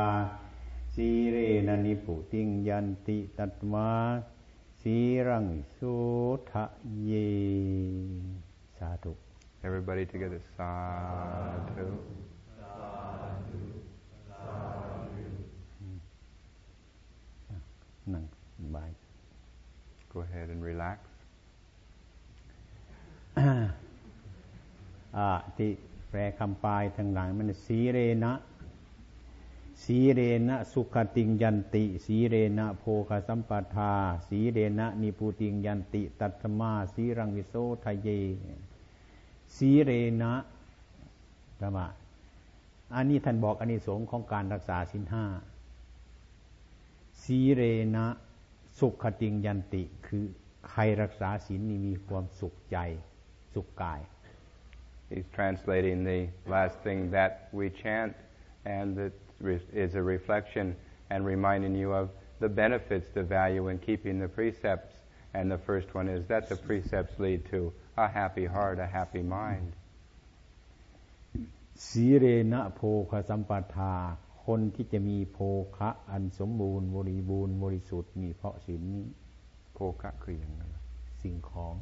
สีเรนะนิพุติงยันติตัตมาสีรังสุทะเย สาธุ Everybody together. Sadhu. นั่งสบาย Go ahead and relax. อ่าที่แปลคำปลายทางหลังมันสีเรนะสีเรนะสุขติงยันติ สีเรนะโภคสัมปทา สีเรนะนิพุติงยันติ ตัตมาสีรังวิโสทะเย สีเรนะธรรมะอันนี้ท่านบอกอันนี้สงของการรักษาสินห้าสีเรนะ สุขติงยันติ คือใครรักษาศีลนี่มีความสุขใจสุขกาย He's translating the last thing that we chant, and it re- is a reflection and reminding you of the benefits, the value in keeping the precepts. And the first one is that the precepts lead to a happy heart, a happy mind. สีเรนะโภคสัมปทา คนที่จะมีโภคะอันสมบูรณ์บริบูรณ์บริสุทธิ์มีเพราะศีลนี้ Poka kriyangan. สิ่งของ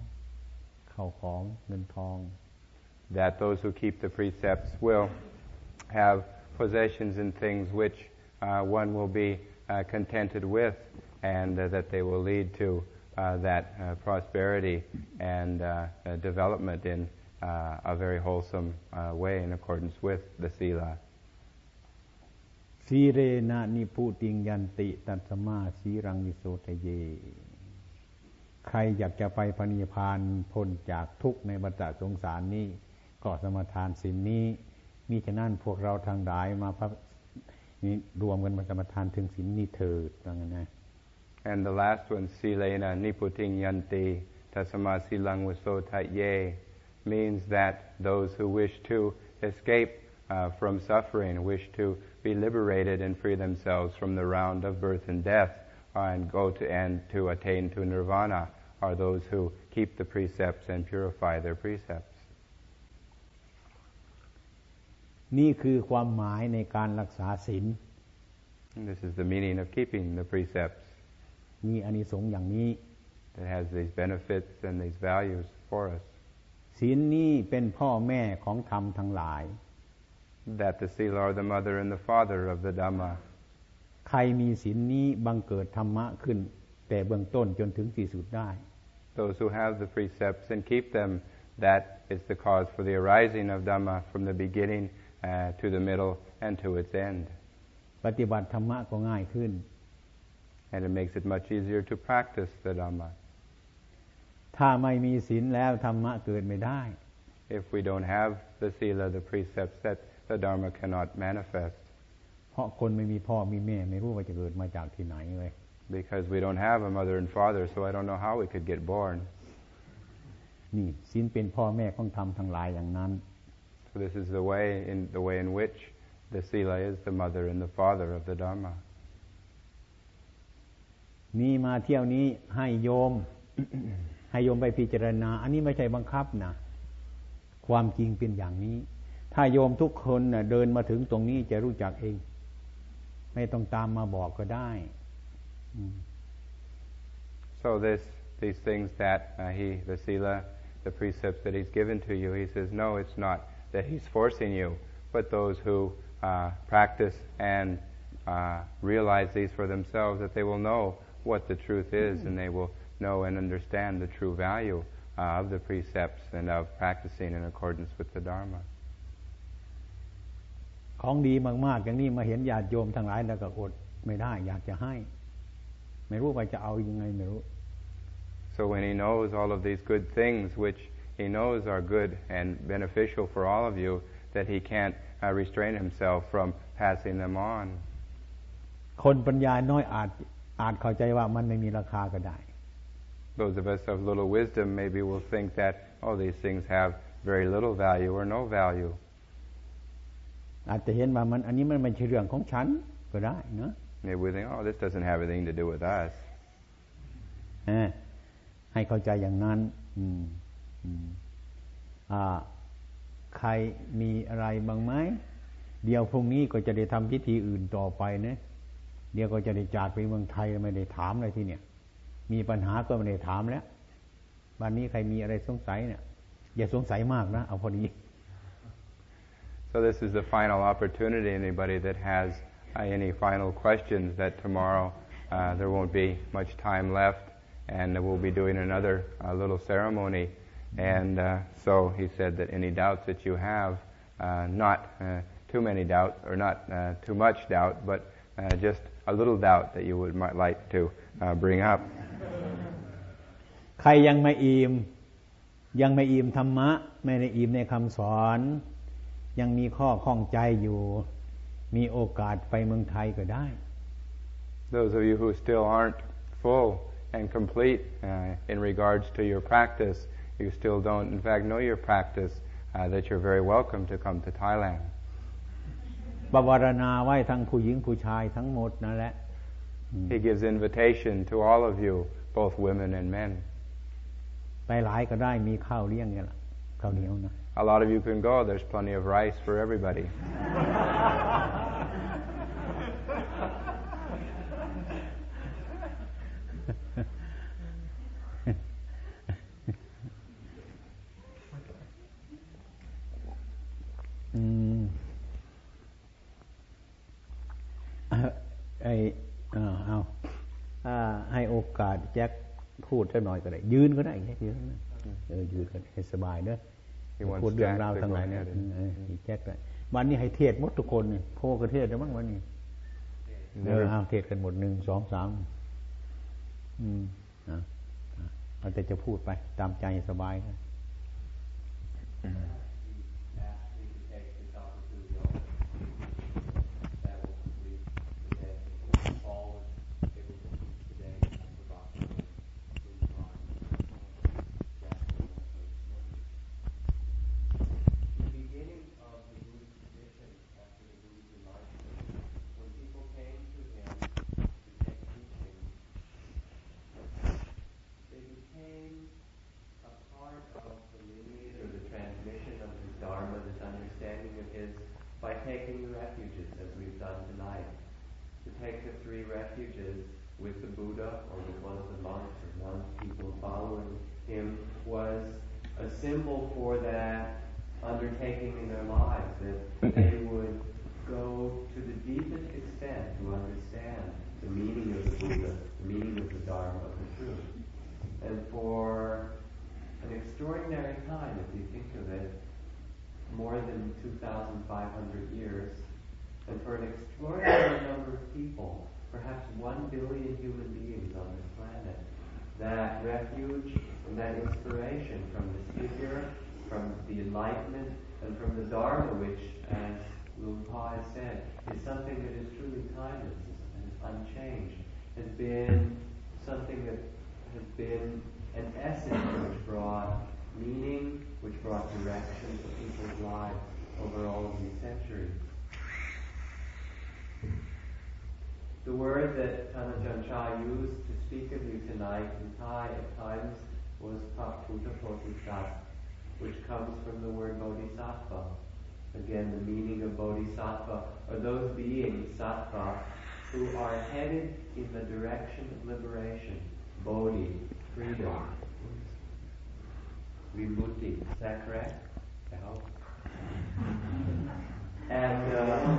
เข้าของเงินทอง That those who keep the precepts will have possessions and things which uh, one will be uh, contented with, and uh, that they will lead to uh, that uh, prosperity and uh, uh, development in uh, a very wholesome uh, way in accordance with the sila. สีเรนะนิพุติงยันติตัสมาสีรังวิโสทะเยใครอยากจะไปพนิพานพ้นจากทุกข์ในบัฏสงสารนี้ก็สมทานสินนี้มิฉะนั้นพวกเราทางหลายมาพระรวมกันมาสมทานถึงสินนี้เถิดว่างั้นนะ And the last one, silena niputing yanti Tasama silang waso ye means that those who wish to escape uh, from suffering, wish to be liberated and free themselves from the round of birth and death, and go to and to attain to nirvana, are those who keep the precepts and purify their precepts. นี่คือความหมายในการรักษาศีล This is the meaning of keeping the precepts. มีอานิสงส์อย่างนี้ It has these benefits and these values for us. ศีลนี้เป็นพ่อแม่ของธรรมทั้งหลาย That the sila are the mother and the father of the Dhamma. ใครมีศีลนี้บังเกิดธรรมะขึ้น แต่เบื้องต้นจนถึงที่สุดได้ Those who have the precepts and keep them, that is the cause for the arising of Dhamma from the beginning uh, to the middle and to its end. ปฏิบัติธรรมะก็ง่ายขึ้น And it makes it much easier to practice the Dhamma. ถ้าไม่มีศีลแล้วธรรมะเกิดไม่ได้ If we don't have the sila, the precepts, that the Dharma cannot manifest. เพราะคนไม่มีพ่อมีแม่ไม่รู้ว่าจะเกิดมาจากที่ไหนเลย Because we don't have a mother and father, so I don't know how we could get born. นี่ศีลเป็นพ่อแม่ของธรรมทั้งหลายอย่างนั้น So this is the way in the way in which the sila is the mother and the father of the Dharma. นี่มาเที่ยวนี้ให้โยม ให้โยมไปพิจารณา อันนี้ไม่ใช่บังคับนะความจริงเป็นอย่างนี้ ถ้าโยมทุกคนนะเดินมาถึงตรงนี้จะรู้จักเอง ไม่ต้องตามมาบอกก็ได้ So this, these things that uh, he, the sila, the precepts that he's given to you, he says, no, it's not that he's forcing you, but those who uh, practice and uh, realize these for themselves, that they will know what the truth is, and they will know and understand the true value uh, of the precepts and of practicing in accordance with the Dharma. ของดีมากๆอย่างนี้มาเห็นญาติโยมทั้งหลายแล้วก็อดไม่ได้ อยากจะให้ ไม่รู้ว่าจะเอายังไงไม่รู้ So when he knows all of these good things, which he knows are good and beneficial for all of you, that he can't uh, restrain himself from passing them on. คนปัญญาน้อยอาจ อาจเข้าใจว่ามันไม่มีราคาก็ได้ Those of us of little wisdom maybe will think that, oh, these things have very little value or no value. อาจจะเห็นว่ามันอันนี้มันไม่ใช่เรื่องของฉันก็ได้เนะ Maybe we think, oh, this doesn't have anything to do with us. เออให้เข้าใจอย่างนั้นอืมอืมอ่าใครมีอะไรบ้างไหมเดี๋ยวพรุ่งนี้ก็จะได้ทำพิธีอื่นต่อไปนะ เดี๋ยวก็จะได้จากไปเมืองไทยไม่ได้ถามอะไรที่เนี่ย มีปัญหาก็ไม่ได้ถามแล้ววันนี้ใครมีอะไรสงสัยเนี่ย อย่าสงสัยมากนะ เอาพอดี So this is the final opportunity. Anybody that has uh, any final questions, that tomorrow uh, there won't be much time left, and we'll be doing another uh, little ceremony. And uh, so he said that any doubts that you have, uh, not uh, too many doubts or not too much doubt, but just a little doubt that you would might like to bring up. ใครยังไม่อิ่มยังไม่อิ่มธรรมะ ไม่ได้อิ่มในคำสอน ยังมีข้อข้องใจอยู่ มีโอกาสไปเมืองไทยก็ได้ Those of you who still aren't full and complete uh, in regards to your practice, you still don't, in fact, know your practice, uh, that you're very welcome to come to Thailand. บวารณาไว้ทั้งผู้หญิงผู้ชายทั้งหมดนั่นแหละ He gives invitation to all of you, both women and men. ไปหลายก็ได้มีข้าวเลี้ยงเนี่ยแหละข้าวเหนียวนะ A lot of you can go. There's plenty of rice for everybody. อืมไอเอาเอาให้โอกาสแจ็คพูดสักหน่อยก็ได้ ยืนก็ได้แจ็คยืนเออยืนกันให้สบายเนอะพูดเรื่องราวทั้งหลายเนี่ยแจ็คได้วันนี้ให้เทศหมดทุกคนเนี่ยโพกระเทศได้บ้างวันนี้เออเอาเทศกันหมดหนึ่งสองสามอืมอะเอาแต่จะพูดไป ตามใจสบายครั taking the refuges as we've done tonight. To take the three refuges with the Buddha or with one of the monks or one people following him was a symbol for that undertaking in their lives, that they would go to the deepest extent to understand the meaning of the Buddha, the meaning of the Dharma, of the truth. And for an extraordinary time, if you think of it, more than 2,500 years, and for an extraordinary number of people, perhaps one billion human beings on this planet, that refuge and that inspiration from the figure, from the enlightenment, and from the Dharma, which, as Por has said, is something that is truly timeless and unchanged, has been something that has been an essence which brought meaning, which brought direction to people's lives over all of these centuries. The word that Tan Ajahn Chah used to speak of you tonight in Thai at times was Praputa Bodhisattva, which comes from the word Bodhisattva. Again, the meaning of Bodhisattva are those beings, sattva, who are headed in the direction of liberation, Bodhi, freedom, Vibhuti. Is that correct? I hope. And uh,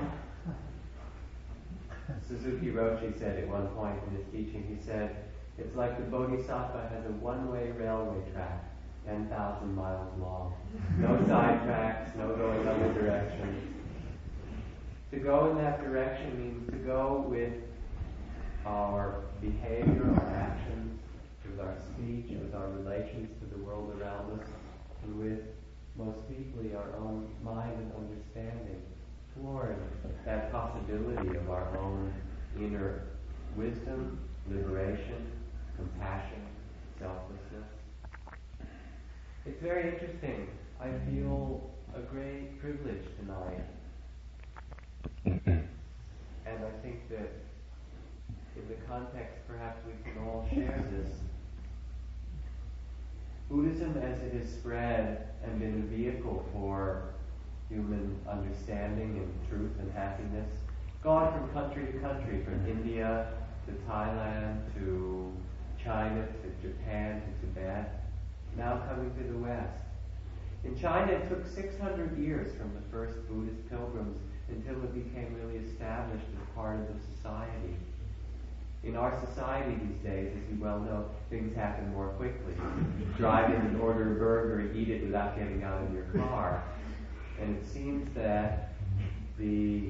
Suzuki Roshi said at one point in his teaching, he said, it's like the Bodhisattva has a one-way railway track, 10,000 miles long. No side tracks, no going other directions. To go in that direction means to go with our behavior, our actions, with our speech, with our relations the world around us, and with, most deeply, our own mind and understanding toward that possibility of our own inner wisdom, liberation, compassion, selflessness. It's very interesting. I feel a great privilege tonight. and I think that in the context perhaps we can all share this. Buddhism as it has spread and been a vehicle for human understanding and truth and happiness, gone from country to country, from India to Thailand to China to Japan to Tibet, now coming to the West. In China, it took 600 years from the first Buddhist pilgrims until it became really established as part of the society. In our society these days, as you well know, things happen more quickly. Drive in and order a burger, eat it without getting out of your car. And it seems that the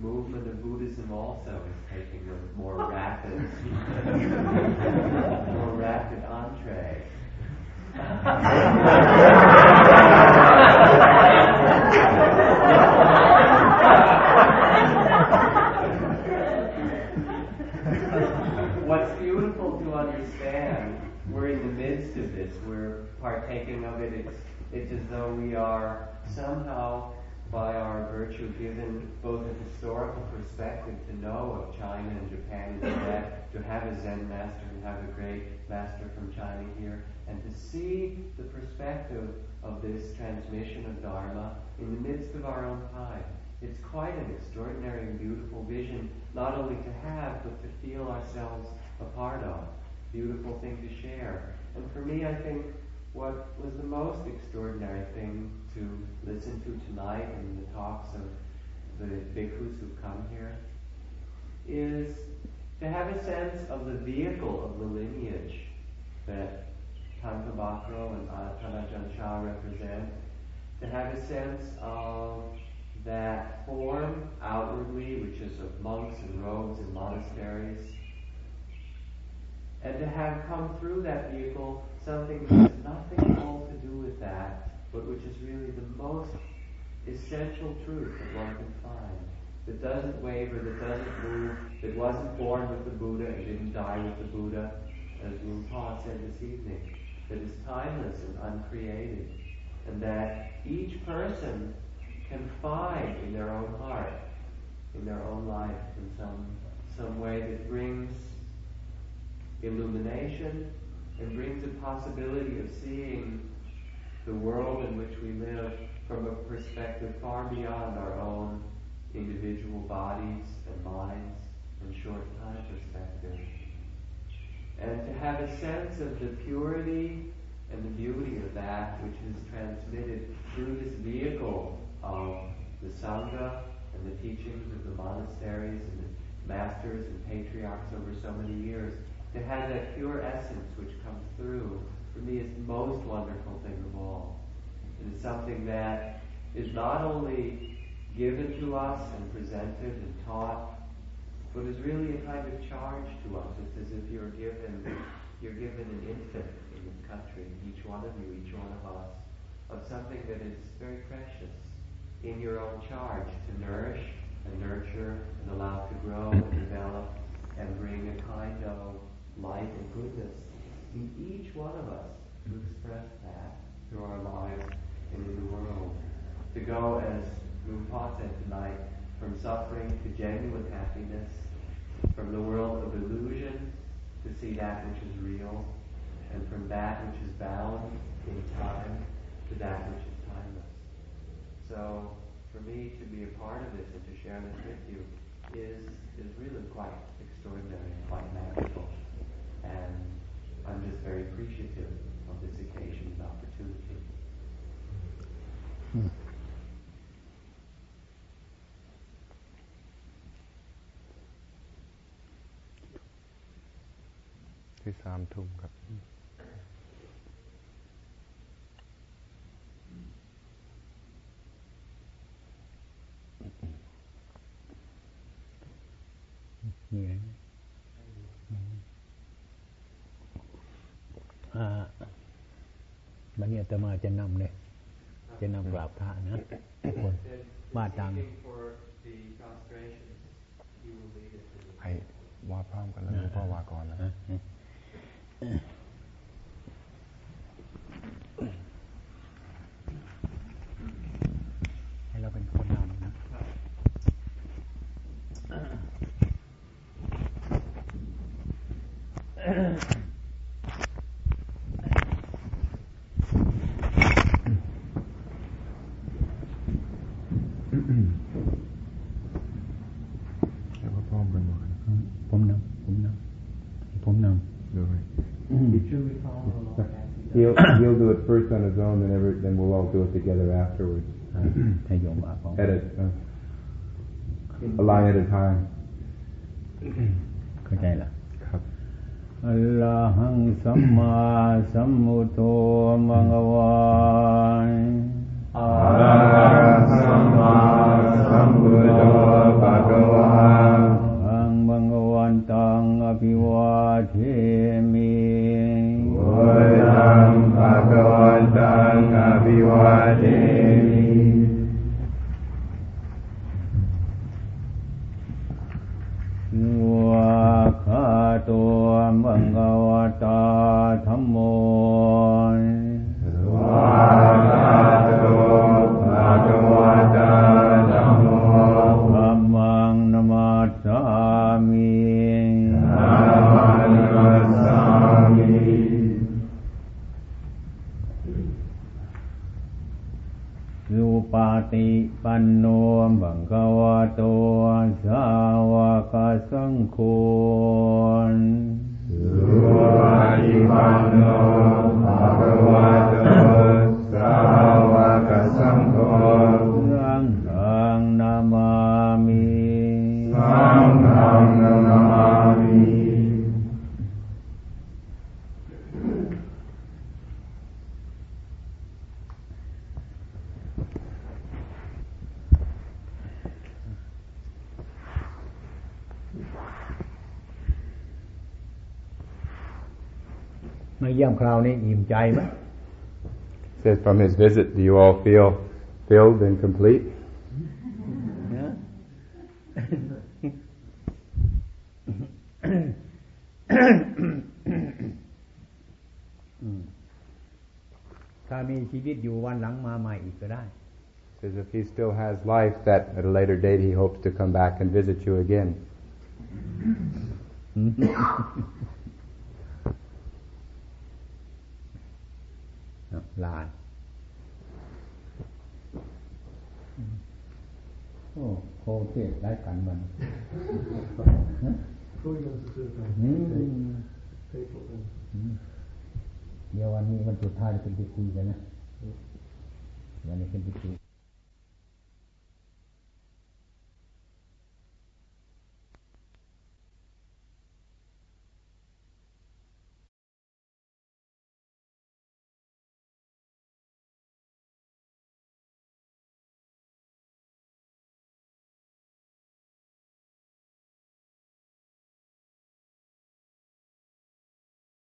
movement of Buddhism also is taking a more rapid, more rapid entree. What's beautiful to understand, we're in the midst of this, we're partaking of it, it's, it's as though we are somehow by our virtue given both a historical perspective to know of China and Japan and Tibet, to have a Zen master and have a great master from China here, and to see the perspective of this transmission of Dharma in the midst of our own time. It's quite an extraordinary and beautiful vision, not only to have, but to feel ourselves a part of. Beautiful thing to share. And for me, I think what was the most extraordinary thing to listen to tonight in the talks of the bhikkhus who've come here is to have a sense of the vehicle of the lineage that Tanpa and Tan Ajahn Chah represent, to have a sense of that form outwardly, which is of monks and robes and monasteries, and to have come through that vehicle something that has nothing at all to do with that, but which is really the most essential truth that one can find. That doesn't waver, that doesn't move, that wasn't born with the Buddha and didn't die with the Buddha, as Por said this evening, that is timeless and uncreated, and that each person can find in their own heart, in their own life, in some some way that brings illumination and brings a possibility of seeing the world in which we live from a perspective far beyond our own individual bodies and minds and short time perspective. And to have a sense of the purity and the beauty of that which is transmitted through this vehicle of the Sangha and the teachings of the monasteries and the masters and patriarchs over so many years, to have that pure essence which comes through, for me is the most wonderful thing of all. It is something that is not only given to us and presented and taught, but is really a kind of charge to us. It's as if you're given, you're given an infant in this country, each one of you, each one of us, of something that is very precious in your own charge to nourish and nurture and allow to grow and develop and bring a kind of light and goodness in each one of us to express that through our lives and in the world. To go, as Lupa said tonight, from suffering to genuine happiness, from the world of illusion to see that which is real, and from that which is bound in time to that which is timeless. So, for me to be a part of this and to share this with you is is really quite extraordinary, quite magical, and I'm just very appreciative of this occasion and opportunity. Hmm. ที่สามทุ่มครับเหนื่อย บันนี้จะมาจะนำเลย จะนำกราบพระนะคนบ้าตังให้ว่าพร้อมกันแล้วพ่อว่าก่อนนะให้เราเป็นคนนำนะผ He'll he'll do it first on his own, then every, then we'll all do it together afterwards. ให้โยมอาของ At a, a line at a time. เข้าใจละ ครับ อะระหังสัมมาสัมพุทโธมังกวา ราวนี้อิ่มใจไหม Says from his visit, do you all feel filled and complete? ถ้ามีชีวิตอยู่วันหลังมาใหม่อีกก็ได้ Says if he still has life, that at a later date he hopes to come back and visit you again.